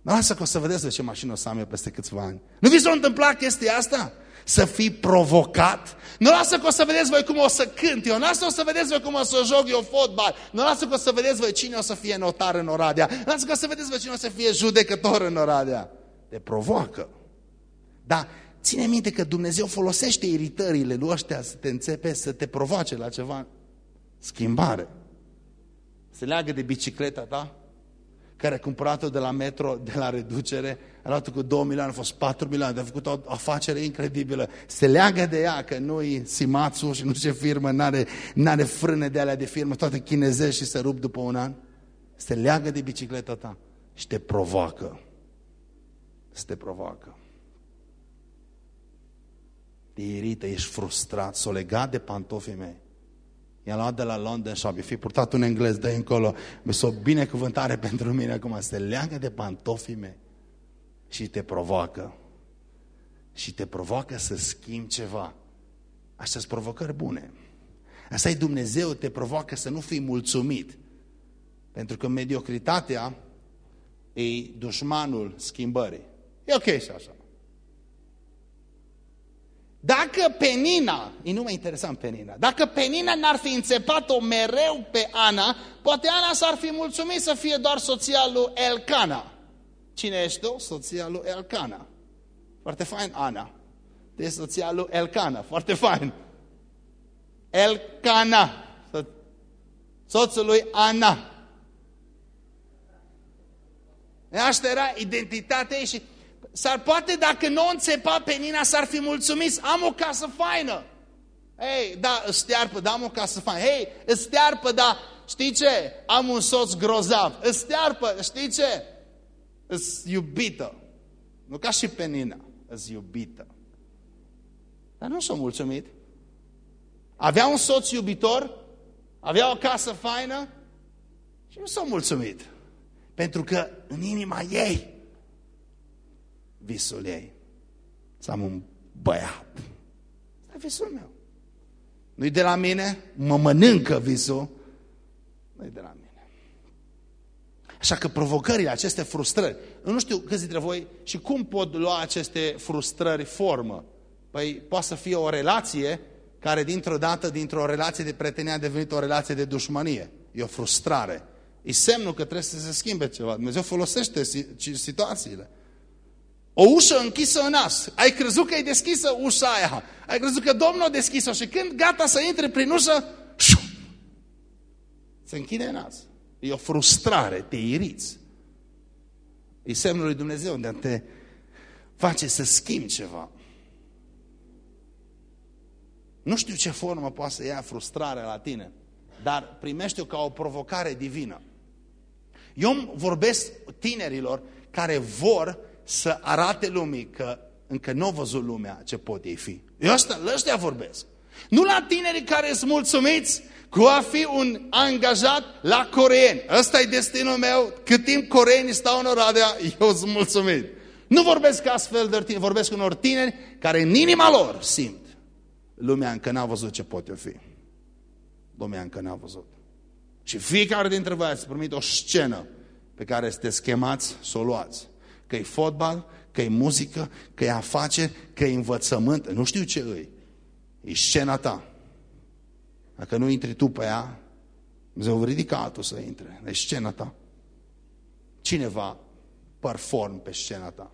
Nu lasă că o să vedeți de ce mașină o să am eu peste câțiva ani. Nu vi s-a întâmplat chestia asta? Să fii provocat? Nu lasă că o să vedeți voi cum o să cânt eu, nu lasă că o să vedeți voi cum o să joc eu fotbal, nu lasă că o să vedeți voi cine o să fie notar în Oradea, nu lasă că o să vedeți voi cine o să fie judecător în Oradea. Te provoacă. Dar ține minte că Dumnezeu folosește iritările lui ăștia să te înțepe, să te provoace la ceva schimbare. Se leagă de bicicleta ta, care a cumpărat-o de la metro, de la reducere, a luat cu 2 milioane, a fost 4 milioane, a făcut o afacere incredibilă. Se leagă de ea, că nu-i Simatsu și nu ce firmă, n-are are frâne de alea de firmă, toate chinezești și se rup după un an. Se leagă de bicicleta ta și te provoacă. Se te provoacă. Te irită, ești frustrat, s-o legat de pantofii mei. I-am luat de la London Shop, fi purtat un englez de încolo, mi s-o binecuvântare pentru mine acum, se leagă de pantofii mei și te provoacă. Și te provoacă să schimbi ceva. Așa sunt provocări bune. Asta e Dumnezeu, te provoacă să nu fii mulțumit. Pentru că mediocritatea e dușmanul schimbării. E ok și așa. Dacă Penina, e numai interesant Penina, dacă Penina n-ar fi înțepat-o mereu pe Ana, poate Ana s-ar fi mulțumit să fie doar soția lui Elcana. Cine ești tu? Soția lui Elcana. Foarte fain, Ana. Tu ești soția lui Elcana. Foarte fain. Elcana. Soțul lui Ana. Asta era identitatea ei și s-ar poate dacă nu o înțepa pe Nina s-ar fi mulțumit. Am o casă faină. Hei, da, stearpă, da, am o casă faină. Hei, stearpă, da, știi ce? Am un soț grozav. Stearpă, știi ce? Îs iubită. Nu ca și pe Nina, îs iubită. Dar nu s-a mulțumit. Avea un soț iubitor, avea o casă faină și nu s-a mulțumit. Pentru că în inima ei, visul ei, să am un băiat. Asta e visul meu. Nu-i de la mine, mă mănâncă visul, nu-i de la mine. Așa că provocările, aceste frustrări, nu știu câți dintre voi și cum pot lua aceste frustrări formă. Păi poate să fie o relație care dintr-o dată, dintr-o relație de prietenie a devenit o relație de dușmănie. E o frustrare. E semnul că trebuie să se schimbe ceva. Dumnezeu folosește situațiile. O ușă închisă în nas. Ai crezut că e deschisă ușa aia. Ai crezut că Domnul a deschis-o și când gata să intre prin ușă, se închide în nas. E o frustrare, te iriți. E semnul lui Dumnezeu de a te face să schimbi ceva. Nu știu ce formă poate să ia frustrarea la tine, dar primește-o ca o provocare divină. Eu vorbesc tinerilor care vor să arate lumii că încă nu au văzut lumea ce pot ei fi. Eu asta, la ăștia vorbesc. Nu la tinerii care sunt mulțumiți cu a fi un angajat la coreeni. Ăsta e destinul meu. Cât timp coreenii stau în Oradea, eu sunt mulțumit. Nu vorbesc astfel de tineri, vorbesc unor tineri care în inima lor simt. Lumea încă n-a văzut ce pot eu fi. Lumea încă n-a văzut. Și fiecare dintre voi ați primit o scenă pe care sunteți chemați să o luați. Că e fotbal, că e muzică, că e afaceri, că e învățământ, nu știu ce îi. E scena ta. Dacă nu intri tu pe ea, Dumnezeu vă ridica altul să intre. E scena ta. Cineva perform pe scena ta.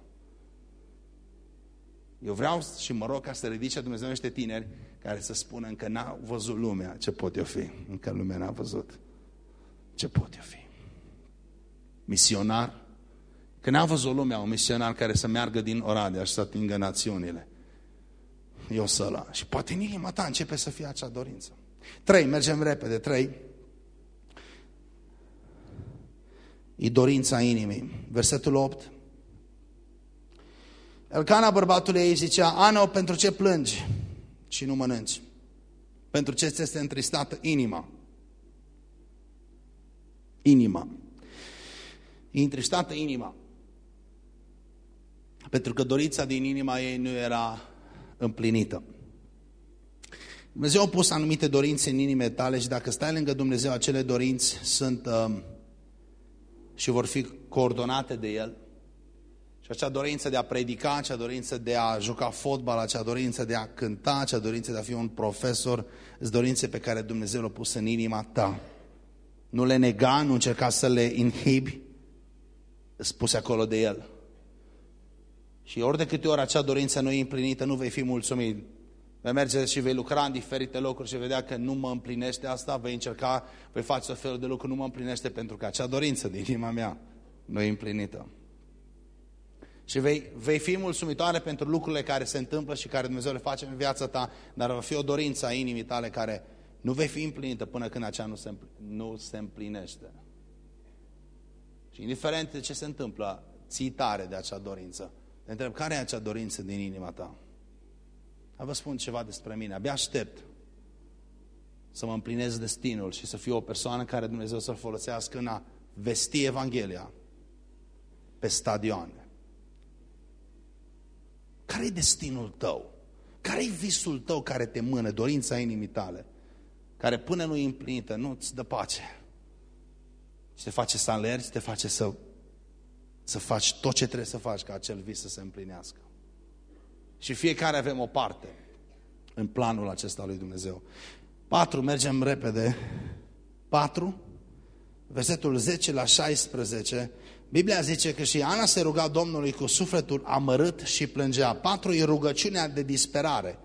Eu vreau și mă rog ca să ridice Dumnezeu niște tineri care să spună încă n-a văzut lumea ce pot eu fi. Încă lumea n-a văzut ce pot eu fi. Misionar. Că n-a văzut lumea un misionar care să meargă din Oradea și să atingă națiunile. Eu să la. Și poate în inima ta începe să fie acea dorință. Trei, mergem repede. Trei. E dorința inimii. Versetul 8. Elcana, bărbatul ei, zicea, Ano, pentru ce plângi și nu mănânci? Pentru ce ți este întristată inima? Inima. E întristată inima. Pentru că dorința din inima ei nu era împlinită. Dumnezeu a pus anumite dorințe în inimile tale și dacă stai lângă Dumnezeu, acele dorinți sunt uh, și vor fi coordonate de El. Și acea dorință de a predica, acea dorință de a juca fotbal, acea dorință de a cânta, acea dorință de a fi un profesor, sunt dorințe pe care Dumnezeu le-a pus în inima ta. Nu le nega, nu încerca să le inhibi, spuse acolo de El. Și ori de câte ori acea dorință nu e împlinită, nu vei fi mulțumit. Vei merge și vei lucra în diferite locuri și vedea că nu mă împlinește asta, vei încerca, vei face o fel de lucruri, nu mă împlinește pentru că acea dorință din inima mea nu e împlinită. Și vei, vei fi mulțumitoare pentru lucrurile care se întâmplă și care Dumnezeu le face în viața ta, dar va fi o dorință a inimii tale care nu vei fi împlinită până când acea nu se, nu se împlinește. Și indiferent de ce se întâmplă, ții tare de acea dorință. Te întreb, care e acea dorință din inima ta? Dar vă spun ceva despre mine. Abia aștept să mă împlinez destinul și să fiu o persoană care Dumnezeu să-L folosească în a vesti Evanghelia pe stadioane. Care e destinul tău? Care e visul tău care te mână, dorința inimii tale? Care până nu e împlinită, nu îți dă pace. Și te face să alergi, te face să, să faci tot ce trebuie să faci ca acel vis să se împlinească. Și fiecare avem o parte în planul acesta lui Dumnezeu. Patru, mergem repede. Patru, versetul 10 la 16, Biblia zice că și Ana se ruga Domnului cu sufletul amărât și plângea. Patru e rugăciunea de disperare.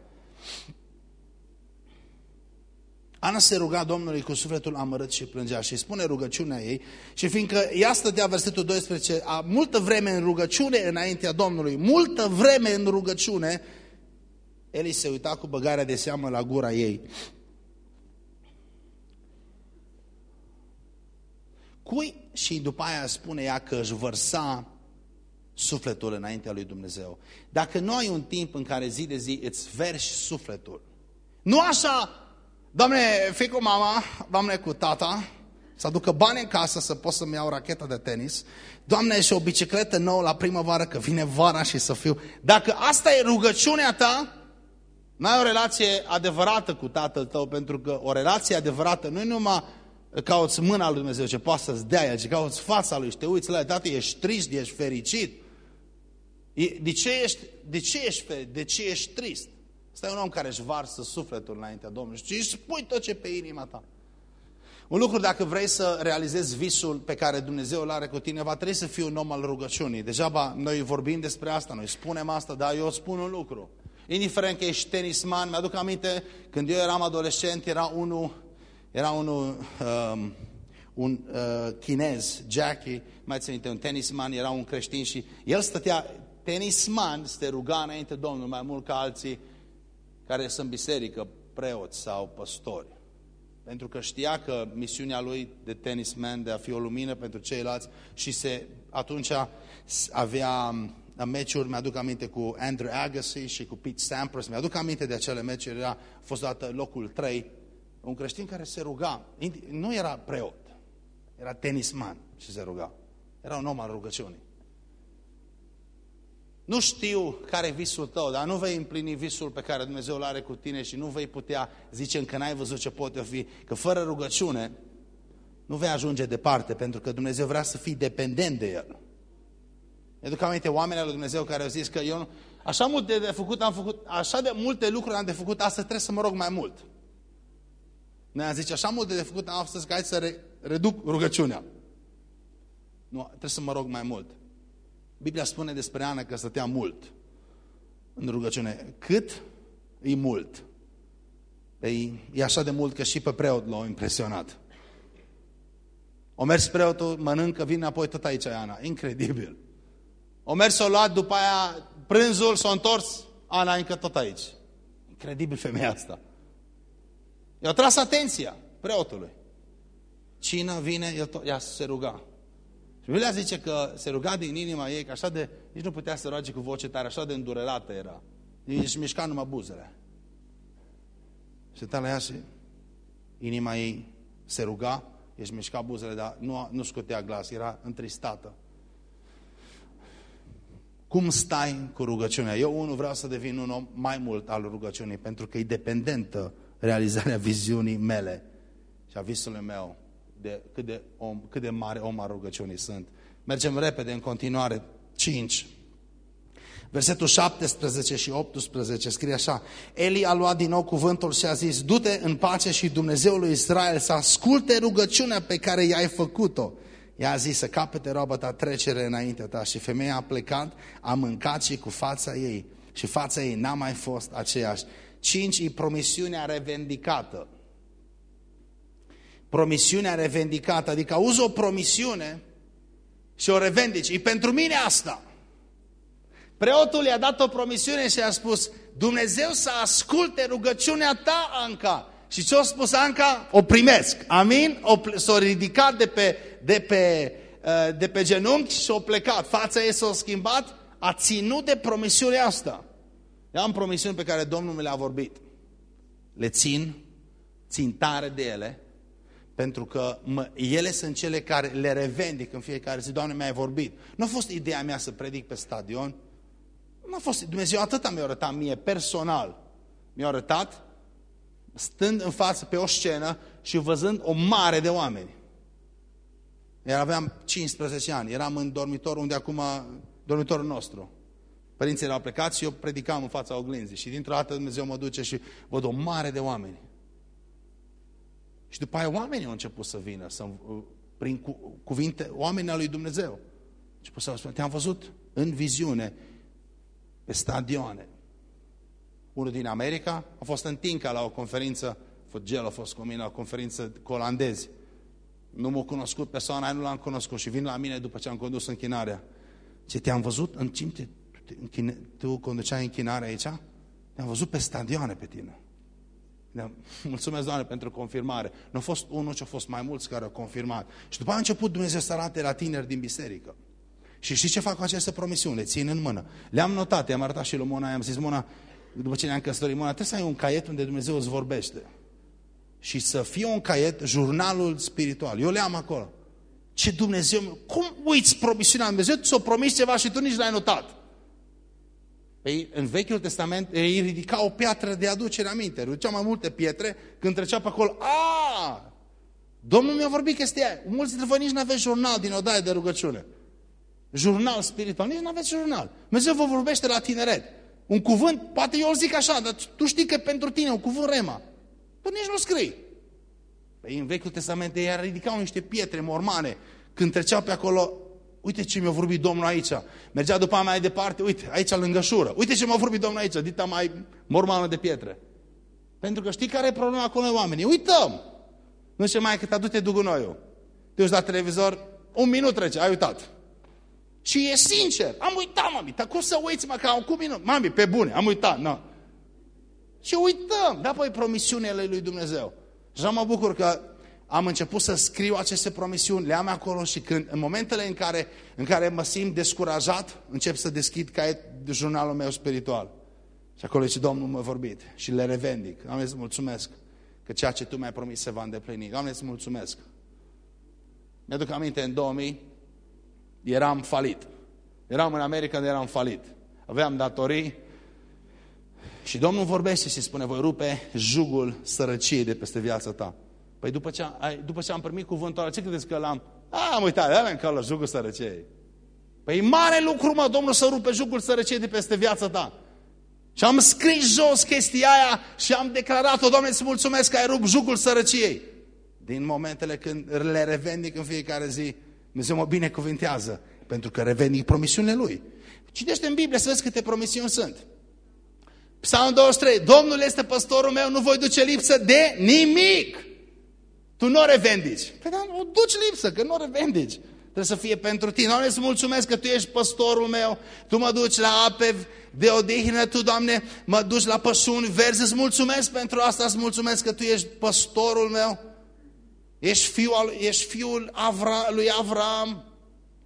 Ana se ruga Domnului cu sufletul amărât și plângea și spune rugăciunea ei și fiindcă ea stătea versetul 12, a multă vreme în rugăciune înaintea Domnului, multă vreme în rugăciune, Eli se uita cu băgarea de seamă la gura ei. Cui? Și după aia spune ea că își vărsa sufletul înaintea lui Dumnezeu. Dacă nu ai un timp în care zi de zi îți verși sufletul, nu așa, Doamne, fii cu mama, Doamne, cu tata, să aducă bani în casă să pot să-mi iau racheta de tenis, Doamne, și o bicicletă nouă la primăvară, că vine vara și să fiu... Dacă asta e rugăciunea ta, n-ai o relație adevărată cu tatăl tău, pentru că o relație adevărată nu e numai cauți mâna lui Dumnezeu ce poate să-ți dea ea, ci cauți fața lui și te uiți la ea, tată, ești trist, ești fericit. De ce ești, de ce ești, de ce ești trist? Ăsta e un om care își varsă sufletul înaintea Domnului și își spui tot ce pe inima ta. Un lucru, dacă vrei să realizezi visul pe care Dumnezeu îl are cu tine, va trebui să fii un om al rugăciunii. Degeaba noi vorbim despre asta, noi spunem asta, dar eu spun un lucru. Indiferent că ești tenisman, mi-aduc aminte, când eu eram adolescent, era unul, era unul um, un uh, chinez, Jackie, mai țin un tenisman, era un creștin și el stătea, tenisman, se ruga înainte Domnului mai mult ca alții care sunt biserică, preoți sau păstori. Pentru că știa că misiunea lui de tenisman, de a fi o lumină pentru ceilalți și se, atunci avea um, meciuri, mi-aduc aminte cu Andrew Agassi și cu Pete Sampras, mi-aduc aminte de acele meciuri, era, a fost dată locul 3, un creștin care se ruga, nu era preot, era tenisman și se ruga. Era un om al rugăciunii. Nu știu care e visul tău, dar nu vei împlini visul pe care Dumnezeu îl are cu tine și nu vei putea zice încă n-ai văzut ce pot eu fi, că fără rugăciune nu vei ajunge departe, pentru că Dumnezeu vrea să fii dependent de El. Mi-aduc aminte oamenii lui Dumnezeu care au zis că eu așa multe de făcut am făcut, așa de multe lucruri am de făcut, astăzi trebuie să mă rog mai mult. Noi am zis, așa multe de făcut am astăzi că hai să re, reduc rugăciunea. Nu, trebuie să mă rog mai mult. Biblia spune despre Ana că stătea mult în rugăciune. Cât? E mult. E, e așa de mult că și pe preot l-au impresionat. O mers preotul, mănâncă, vine apoi tot aici Ana. Incredibil. O mers, o luat, după aia prânzul, s-a întors, Ana încă tot aici. Incredibil femeia asta. I-a tras atenția preotului. Cine vine, el tot, ea se ruga. Și Biblia zice că se ruga din inima ei, că așa de, nici nu putea să roage cu voce tare, așa de îndurelată era. Nici mișca numai buzele. Și la ea și inima ei se ruga, își mișca buzele, dar nu, nu scotea glas, era întristată. Cum stai cu rugăciunea? Eu, unul, vreau să devin un om mai mult al rugăciunii, pentru că e dependentă realizarea viziunii mele și a visului meu de cât de, om, cât de mare om al rugăciunii sunt. Mergem repede în continuare. 5. Versetul 17 și 18 scrie așa. Eli a luat din nou cuvântul și a zis, du-te în pace și Dumnezeul lui Israel să asculte rugăciunea pe care i-ai făcut-o. Ea a zis să capete roaba ta trecere înaintea ta și femeia a plecat, a mâncat și cu fața ei și fața ei n-a mai fost aceeași. Cinci, e promisiunea revendicată. Promisiunea revendicată, adică auzi o promisiune și o revendici. E pentru mine asta. Preotul i-a dat o promisiune și a spus, Dumnezeu să asculte rugăciunea ta, Anca. Și ce a spus Anca? O primesc. Amin? S-a ridicat de pe, de, pe, uh, de pe genunchi și a plecat. Fața ei s-a schimbat, a ținut de promisiunea asta. Eu am promisiuni pe care Domnul mi le-a vorbit. Le țin, țin tare de ele, pentru că mă, ele sunt cele care le revendic în fiecare zi. Doamne, mi-ai vorbit. Nu a fost ideea mea să predic pe stadion. Nu a fost, Dumnezeu atâta mi-a arătat mie, personal. Mi-a arătat, stând în față pe o scenă și văzând o mare de oameni. Iar aveam 15 ani, eram în dormitorul unde acum, dormitorul nostru. Părinții erau plecați și eu predicam în fața oglinzii. Și dintr-o dată Dumnezeu mă duce și văd o mare de oameni. Și după aia oamenii au început să vină, să, prin cu, cuvinte, oamenii al lui Dumnezeu. Și să spun, te-am văzut în viziune, pe stadioane. Unul din America a fost în Tinca la o conferință, Fugel a fost cu mine la o conferință cu olandezi. Nu m-a cunoscut persoana, nu l-am cunoscut și vin la mine după ce am condus închinarea. Ce te-am văzut în timp închine, tu conduceai închinarea aici? Te-am văzut pe stadioane pe tine. Mulțumesc, Doamne, pentru confirmare. Nu a fost unul, ci a fost mai mulți care au confirmat. Și după a început Dumnezeu să arate la tineri din biserică. Și știți ce fac cu aceste promisiuni? Le țin în mână. Le-am notat, i-am arătat și lui Mona, i-am zis, Mona, după ce ne-am căsătorit, Mona, trebuie să ai un caiet unde Dumnezeu îți vorbește. Și să fie un caiet, jurnalul spiritual. Eu le am acolo. Ce Dumnezeu, cum uiți promisiunea lui Dumnezeu? Ți-o promis ceva și tu nici l-ai notat. Păi, în Vechiul Testament ei ridica o piatră de aducere aminte. Ridica mai multe pietre când trecea pe acolo. A, Domnul mi-a vorbit chestia aia. Mulți dintre voi nici nu aveți jurnal din odaie de rugăciune. Jurnal spiritual. Nici nu aveți jurnal. Dumnezeu vă vorbește la tineret. Un cuvânt, poate eu îl zic așa, dar tu știi că pentru tine un cuvânt rema. Tu nici nu scrii. Păi în Vechiul Testament ei ridicau niște pietre mormane. Când treceau pe acolo, Uite ce mi-a vorbit Domnul aici. Mergea după mai departe, uite, aici lângă șură. Uite ce mi-a vorbit Domnul aici, dita mai mormană de pietre. Pentru că știi care e problema cu noi oamenii? Uităm! Nu știu mai cât adu-te dugunoiul. Te uiți la televizor, un minut trece, ai uitat. Și e sincer, am uitat, mami, dar cum să uiți, mă, ca un minut? Mami, pe bune, am uitat, nu. Și uităm, da, păi promisiunile lui Dumnezeu. Și mă bucur că am început să scriu aceste promisiuni, le am acolo și când, în momentele în care, în care mă simt descurajat, încep să deschid caiet de jurnalul meu spiritual. Și acolo ce Domnul m-a vorbit și le revendic. Doamne, îți mulțumesc că ceea ce Tu mi-ai promis se va îndeplini. Doamne, îți mulțumesc. Mi-aduc aminte, în 2000 eram falit. Eram în America, dar eram falit. Aveam datorii și Domnul vorbește și spune, voi rupe jugul sărăciei de peste viața ta. Păi după ce, am, după ce am primit cuvântul ăla, ce credeți că l-am? Am uitat, ăla încălă jugul sărăciei. Păi e mare lucru, mă, Domnul să rupe jugul sărăciei de peste viața ta. Și am scris jos chestia aia și am declarat-o, Doamne, îți mulțumesc că ai rupt jugul sărăciei. Din momentele când le revendic în fiecare zi, Dumnezeu mă binecuvintează, pentru că revendic promisiunile Lui. Citește în Biblie să vezi câte promisiuni sunt. Psalm 23, Domnul este păstorul meu, nu voi duce lipsă de nimic. Tu nu o revendici. Păi da, o duci lipsă, că nu o revendici. Trebuie să fie pentru tine. Doamne, îți mulțumesc că Tu ești păstorul meu, Tu mă duci la ape de odihnă, Tu, Doamne, mă duci la pășuni verzi. Îți mulțumesc pentru asta, îți mulțumesc că Tu ești păstorul meu. Ești fiul, ești fiul Avra, lui Avram,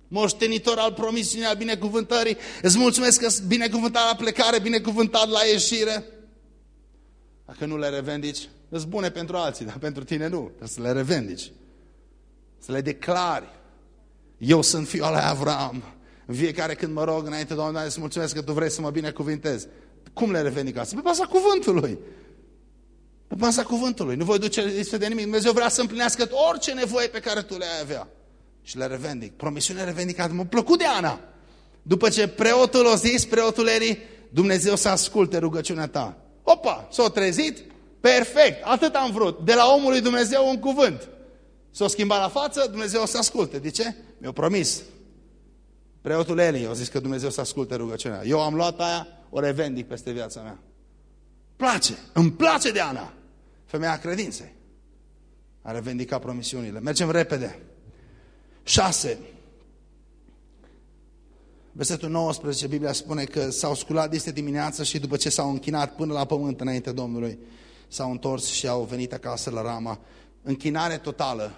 moștenitor al promisiunii, al binecuvântării. Îți mulțumesc că binecuvântat la plecare, binecuvântat la ieșire. Dacă nu le revendici, îți bune pentru alții, dar pentru tine nu. Trebuie să le revendici. Să le declari. Eu sunt fiul lui Avram. În fiecare când mă rog înainte, Doamne, îți mulțumesc că Tu vrei să mă binecuvintezi. Cum le revendicați? Pe baza cuvântului. Pe baza cuvântului. Nu voi duce lipsă de nimic. Dumnezeu vrea să împlinească orice nevoie pe care tu le ai avea. Și le revendic. Promisiunea revendicată. M-a plăcut de Ana. După ce preotul o zis, preotul Eri, Dumnezeu să asculte rugăciunea ta. Opa, s-a trezit, perfect, atât am vrut. De la omul lui Dumnezeu un cuvânt. S-a schimbat la față, Dumnezeu o să asculte. De ce? Mi-a promis. Preotul Eli a zis că Dumnezeu să asculte rugăciunea. Eu am luat aia, o revendic peste viața mea. Place, îmi place de Ana. Femeia credinței. A revendicat promisiunile. Mergem repede. 6. Versetul 19, Biblia spune că s-au sculat este dimineață și după ce s-au închinat până la pământ înainte Domnului, s-au întors și au venit acasă la Rama. Închinare totală.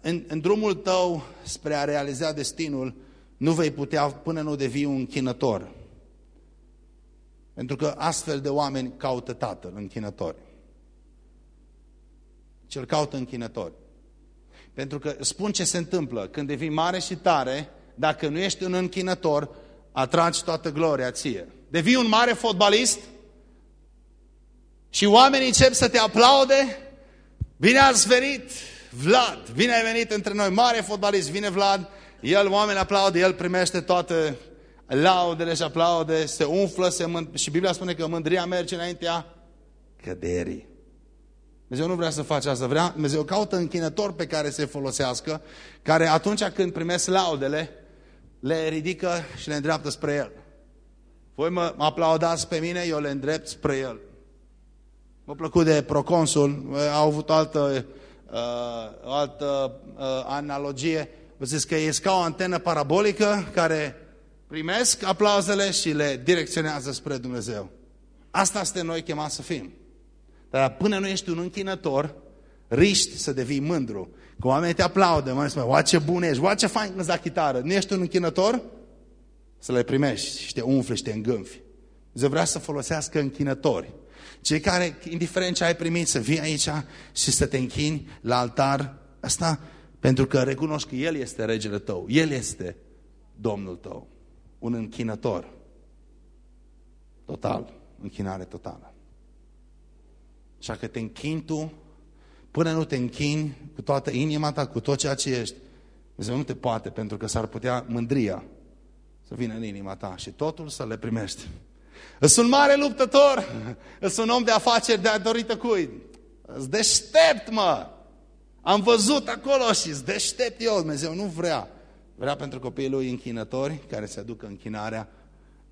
În, în drumul tău spre a realiza destinul, nu vei putea până nu devii un închinător. Pentru că astfel de oameni caută Tatăl, închinători. Cel caută închinători. Pentru că spun ce se întâmplă. Când devii mare și tare, dacă nu ești un închinător, atragi toată gloria ție. Devii un mare fotbalist și oamenii încep să te aplaude. Bine ați venit, Vlad, bine ai venit între noi, mare fotbalist, vine Vlad, el, oameni aplaudă, el primește toate laudele și aplaude, se umflă, se mânt... și Biblia spune că mândria merge înaintea căderii. Dumnezeu nu vrea să faci asta, vrea, Dumnezeu caută închinători pe care se folosească, care atunci când primesc laudele, le ridică și le îndreaptă spre El. Voi mă aplaudați pe mine, eu le îndrept spre El. M-a plăcut de proconsul, au avut altă, uh, altă uh, analogie. Vă zic că e ca o antenă parabolică care primesc aplauzele și le direcționează spre Dumnezeu. Asta este noi chemați să fim. Dar până nu ești un închinător, riști să devii mândru. Că oamenii te aplaudă, mă spune, oa ce bun ești, oa ce fain când la chitară. Nu ești un închinător? Să le primești și te umfli și te îngânfi. Dumnezeu vrea să folosească închinători. Cei care, indiferent ce ai primit, să vii aici și să te închini la altar, asta pentru că recunoști că El este regele tău, El este Domnul tău, un închinător. Total, închinare totală. Așa că te închini tu, până nu te închini cu toată inima ta, cu tot ceea ce ești, Dumnezeu nu te poate, pentru că s-ar putea mândria să vină în inima ta și totul să le primești. Sunt mare luptător, sunt om de afaceri de dorită cui. Îți deștept, mă! Am văzut acolo și îți deștept eu, Dumnezeu nu vrea. Vrea pentru copiii lui închinători care se aducă închinarea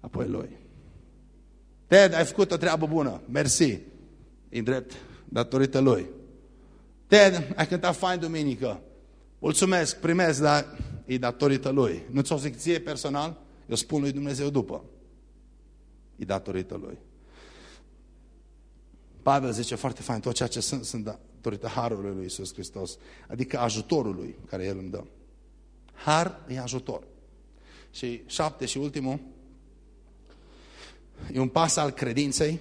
apoi lui. Ted, ai făcut o treabă bună, mersi e drept datorită lui. Ted, ai cântat fain duminică. Mulțumesc, primesc, dar e datorită lui. Nu ți-o zic ție personal, eu spun lui Dumnezeu după. E datorită lui. Pavel zice foarte fain, tot ceea ce sunt, sunt datorită harului lui Iisus Hristos. Adică ajutorului care El îmi dă. Har e ajutor. Și șapte și ultimul, e un pas al credinței,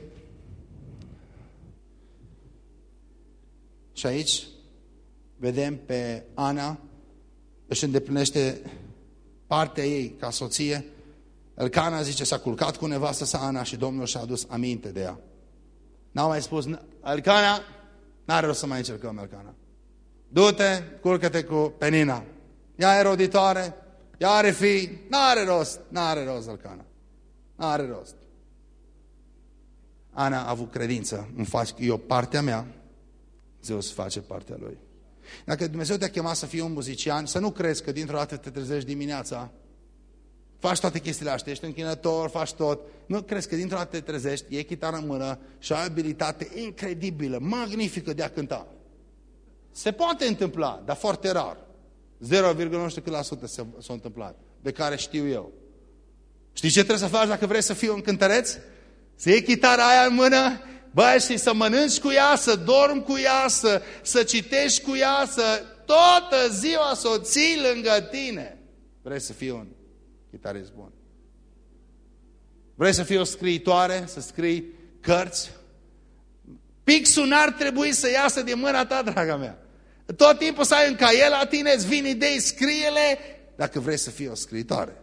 Și aici vedem pe Ana, își îndeplinește partea ei ca soție. Elcana zice, s-a culcat cu nevastă sa Ana și Domnul și-a adus aminte de ea. N-au mai spus, Elcana, N-are rost să mai încercăm, Elcana. Du-te, culcă-te cu Penina. Ea e roditoare, ea are fii, n-are rost, n-are rost, Elcana. N-are rost. Ana a avut credință, îmi fac eu partea mea, Zeus face partea lui. Dacă Dumnezeu te-a chemat să fii un muzician, să nu crezi că dintr-o dată te trezești dimineața, faci toate chestiile astea, ești închinător, faci tot. Nu crezi că dintr-o dată te trezești, iei chitară în mână și ai abilitate incredibilă, magnifică de a cânta. Se poate întâmpla, dar foarte rar. 0, nu știu cât la sută s-a întâmplat, de care știu eu. Știi ce trebuie să faci dacă vrei să fii un cântăreț? Să iei chitara aia în mână, băi, și să mănânci cu ea, să dormi cu ea, să, să citești cu ea, să toată ziua să o ții lângă tine. Vrei să fii un chitarist bun. Vrei să fii o scriitoare, să scrii cărți? Pixul n-ar trebui să iasă din mâna ta, draga mea. Tot timpul să ai în caiel la tine, îți vin idei, scrie-le, dacă vrei să fii o scriitoare.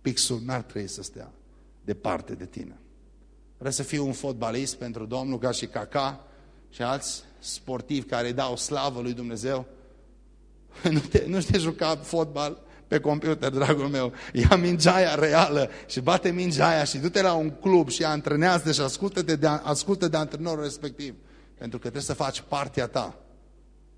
Pixul n-ar trebui să stea departe de tine. Vrei să fii un fotbalist pentru Domnul ca și Caca și alți sportivi care dau slavă lui Dumnezeu? Nu te, nu te juca fotbal pe computer, dragul meu. Ia mingea aia reală și bate mingea aia și du-te la un club și antrenează și ascultă-te de, ascultă de antrenorul respectiv. Pentru că trebuie să faci partea ta.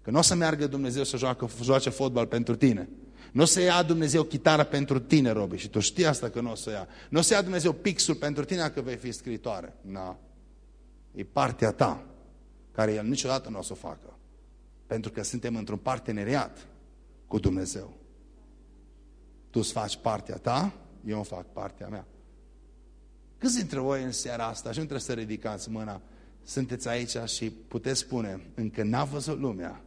Că nu o să meargă Dumnezeu să joacă, joace fotbal pentru tine. Nu o să ia Dumnezeu chitară pentru tine, Robi, și tu știi asta că nu o să ia. Nu o să ia Dumnezeu pixul pentru tine că vei fi scritoare. Nu. E partea ta, care El niciodată nu o să o facă. Pentru că suntem într-un parteneriat cu Dumnezeu. Tu îți faci partea ta, eu îmi fac partea mea. Câți dintre voi în seara asta, și nu trebuie să ridicați mâna, sunteți aici și puteți spune, încă n-a văzut lumea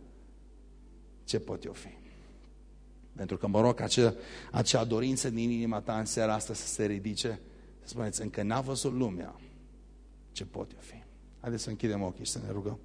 ce pot eu fi. Pentru că mă rog acea, acea dorință din inima ta în seara asta să se ridice, să spuneți, încă n-a văzut lumea ce pot eu fi. Haideți să închidem ochii și să ne rugăm.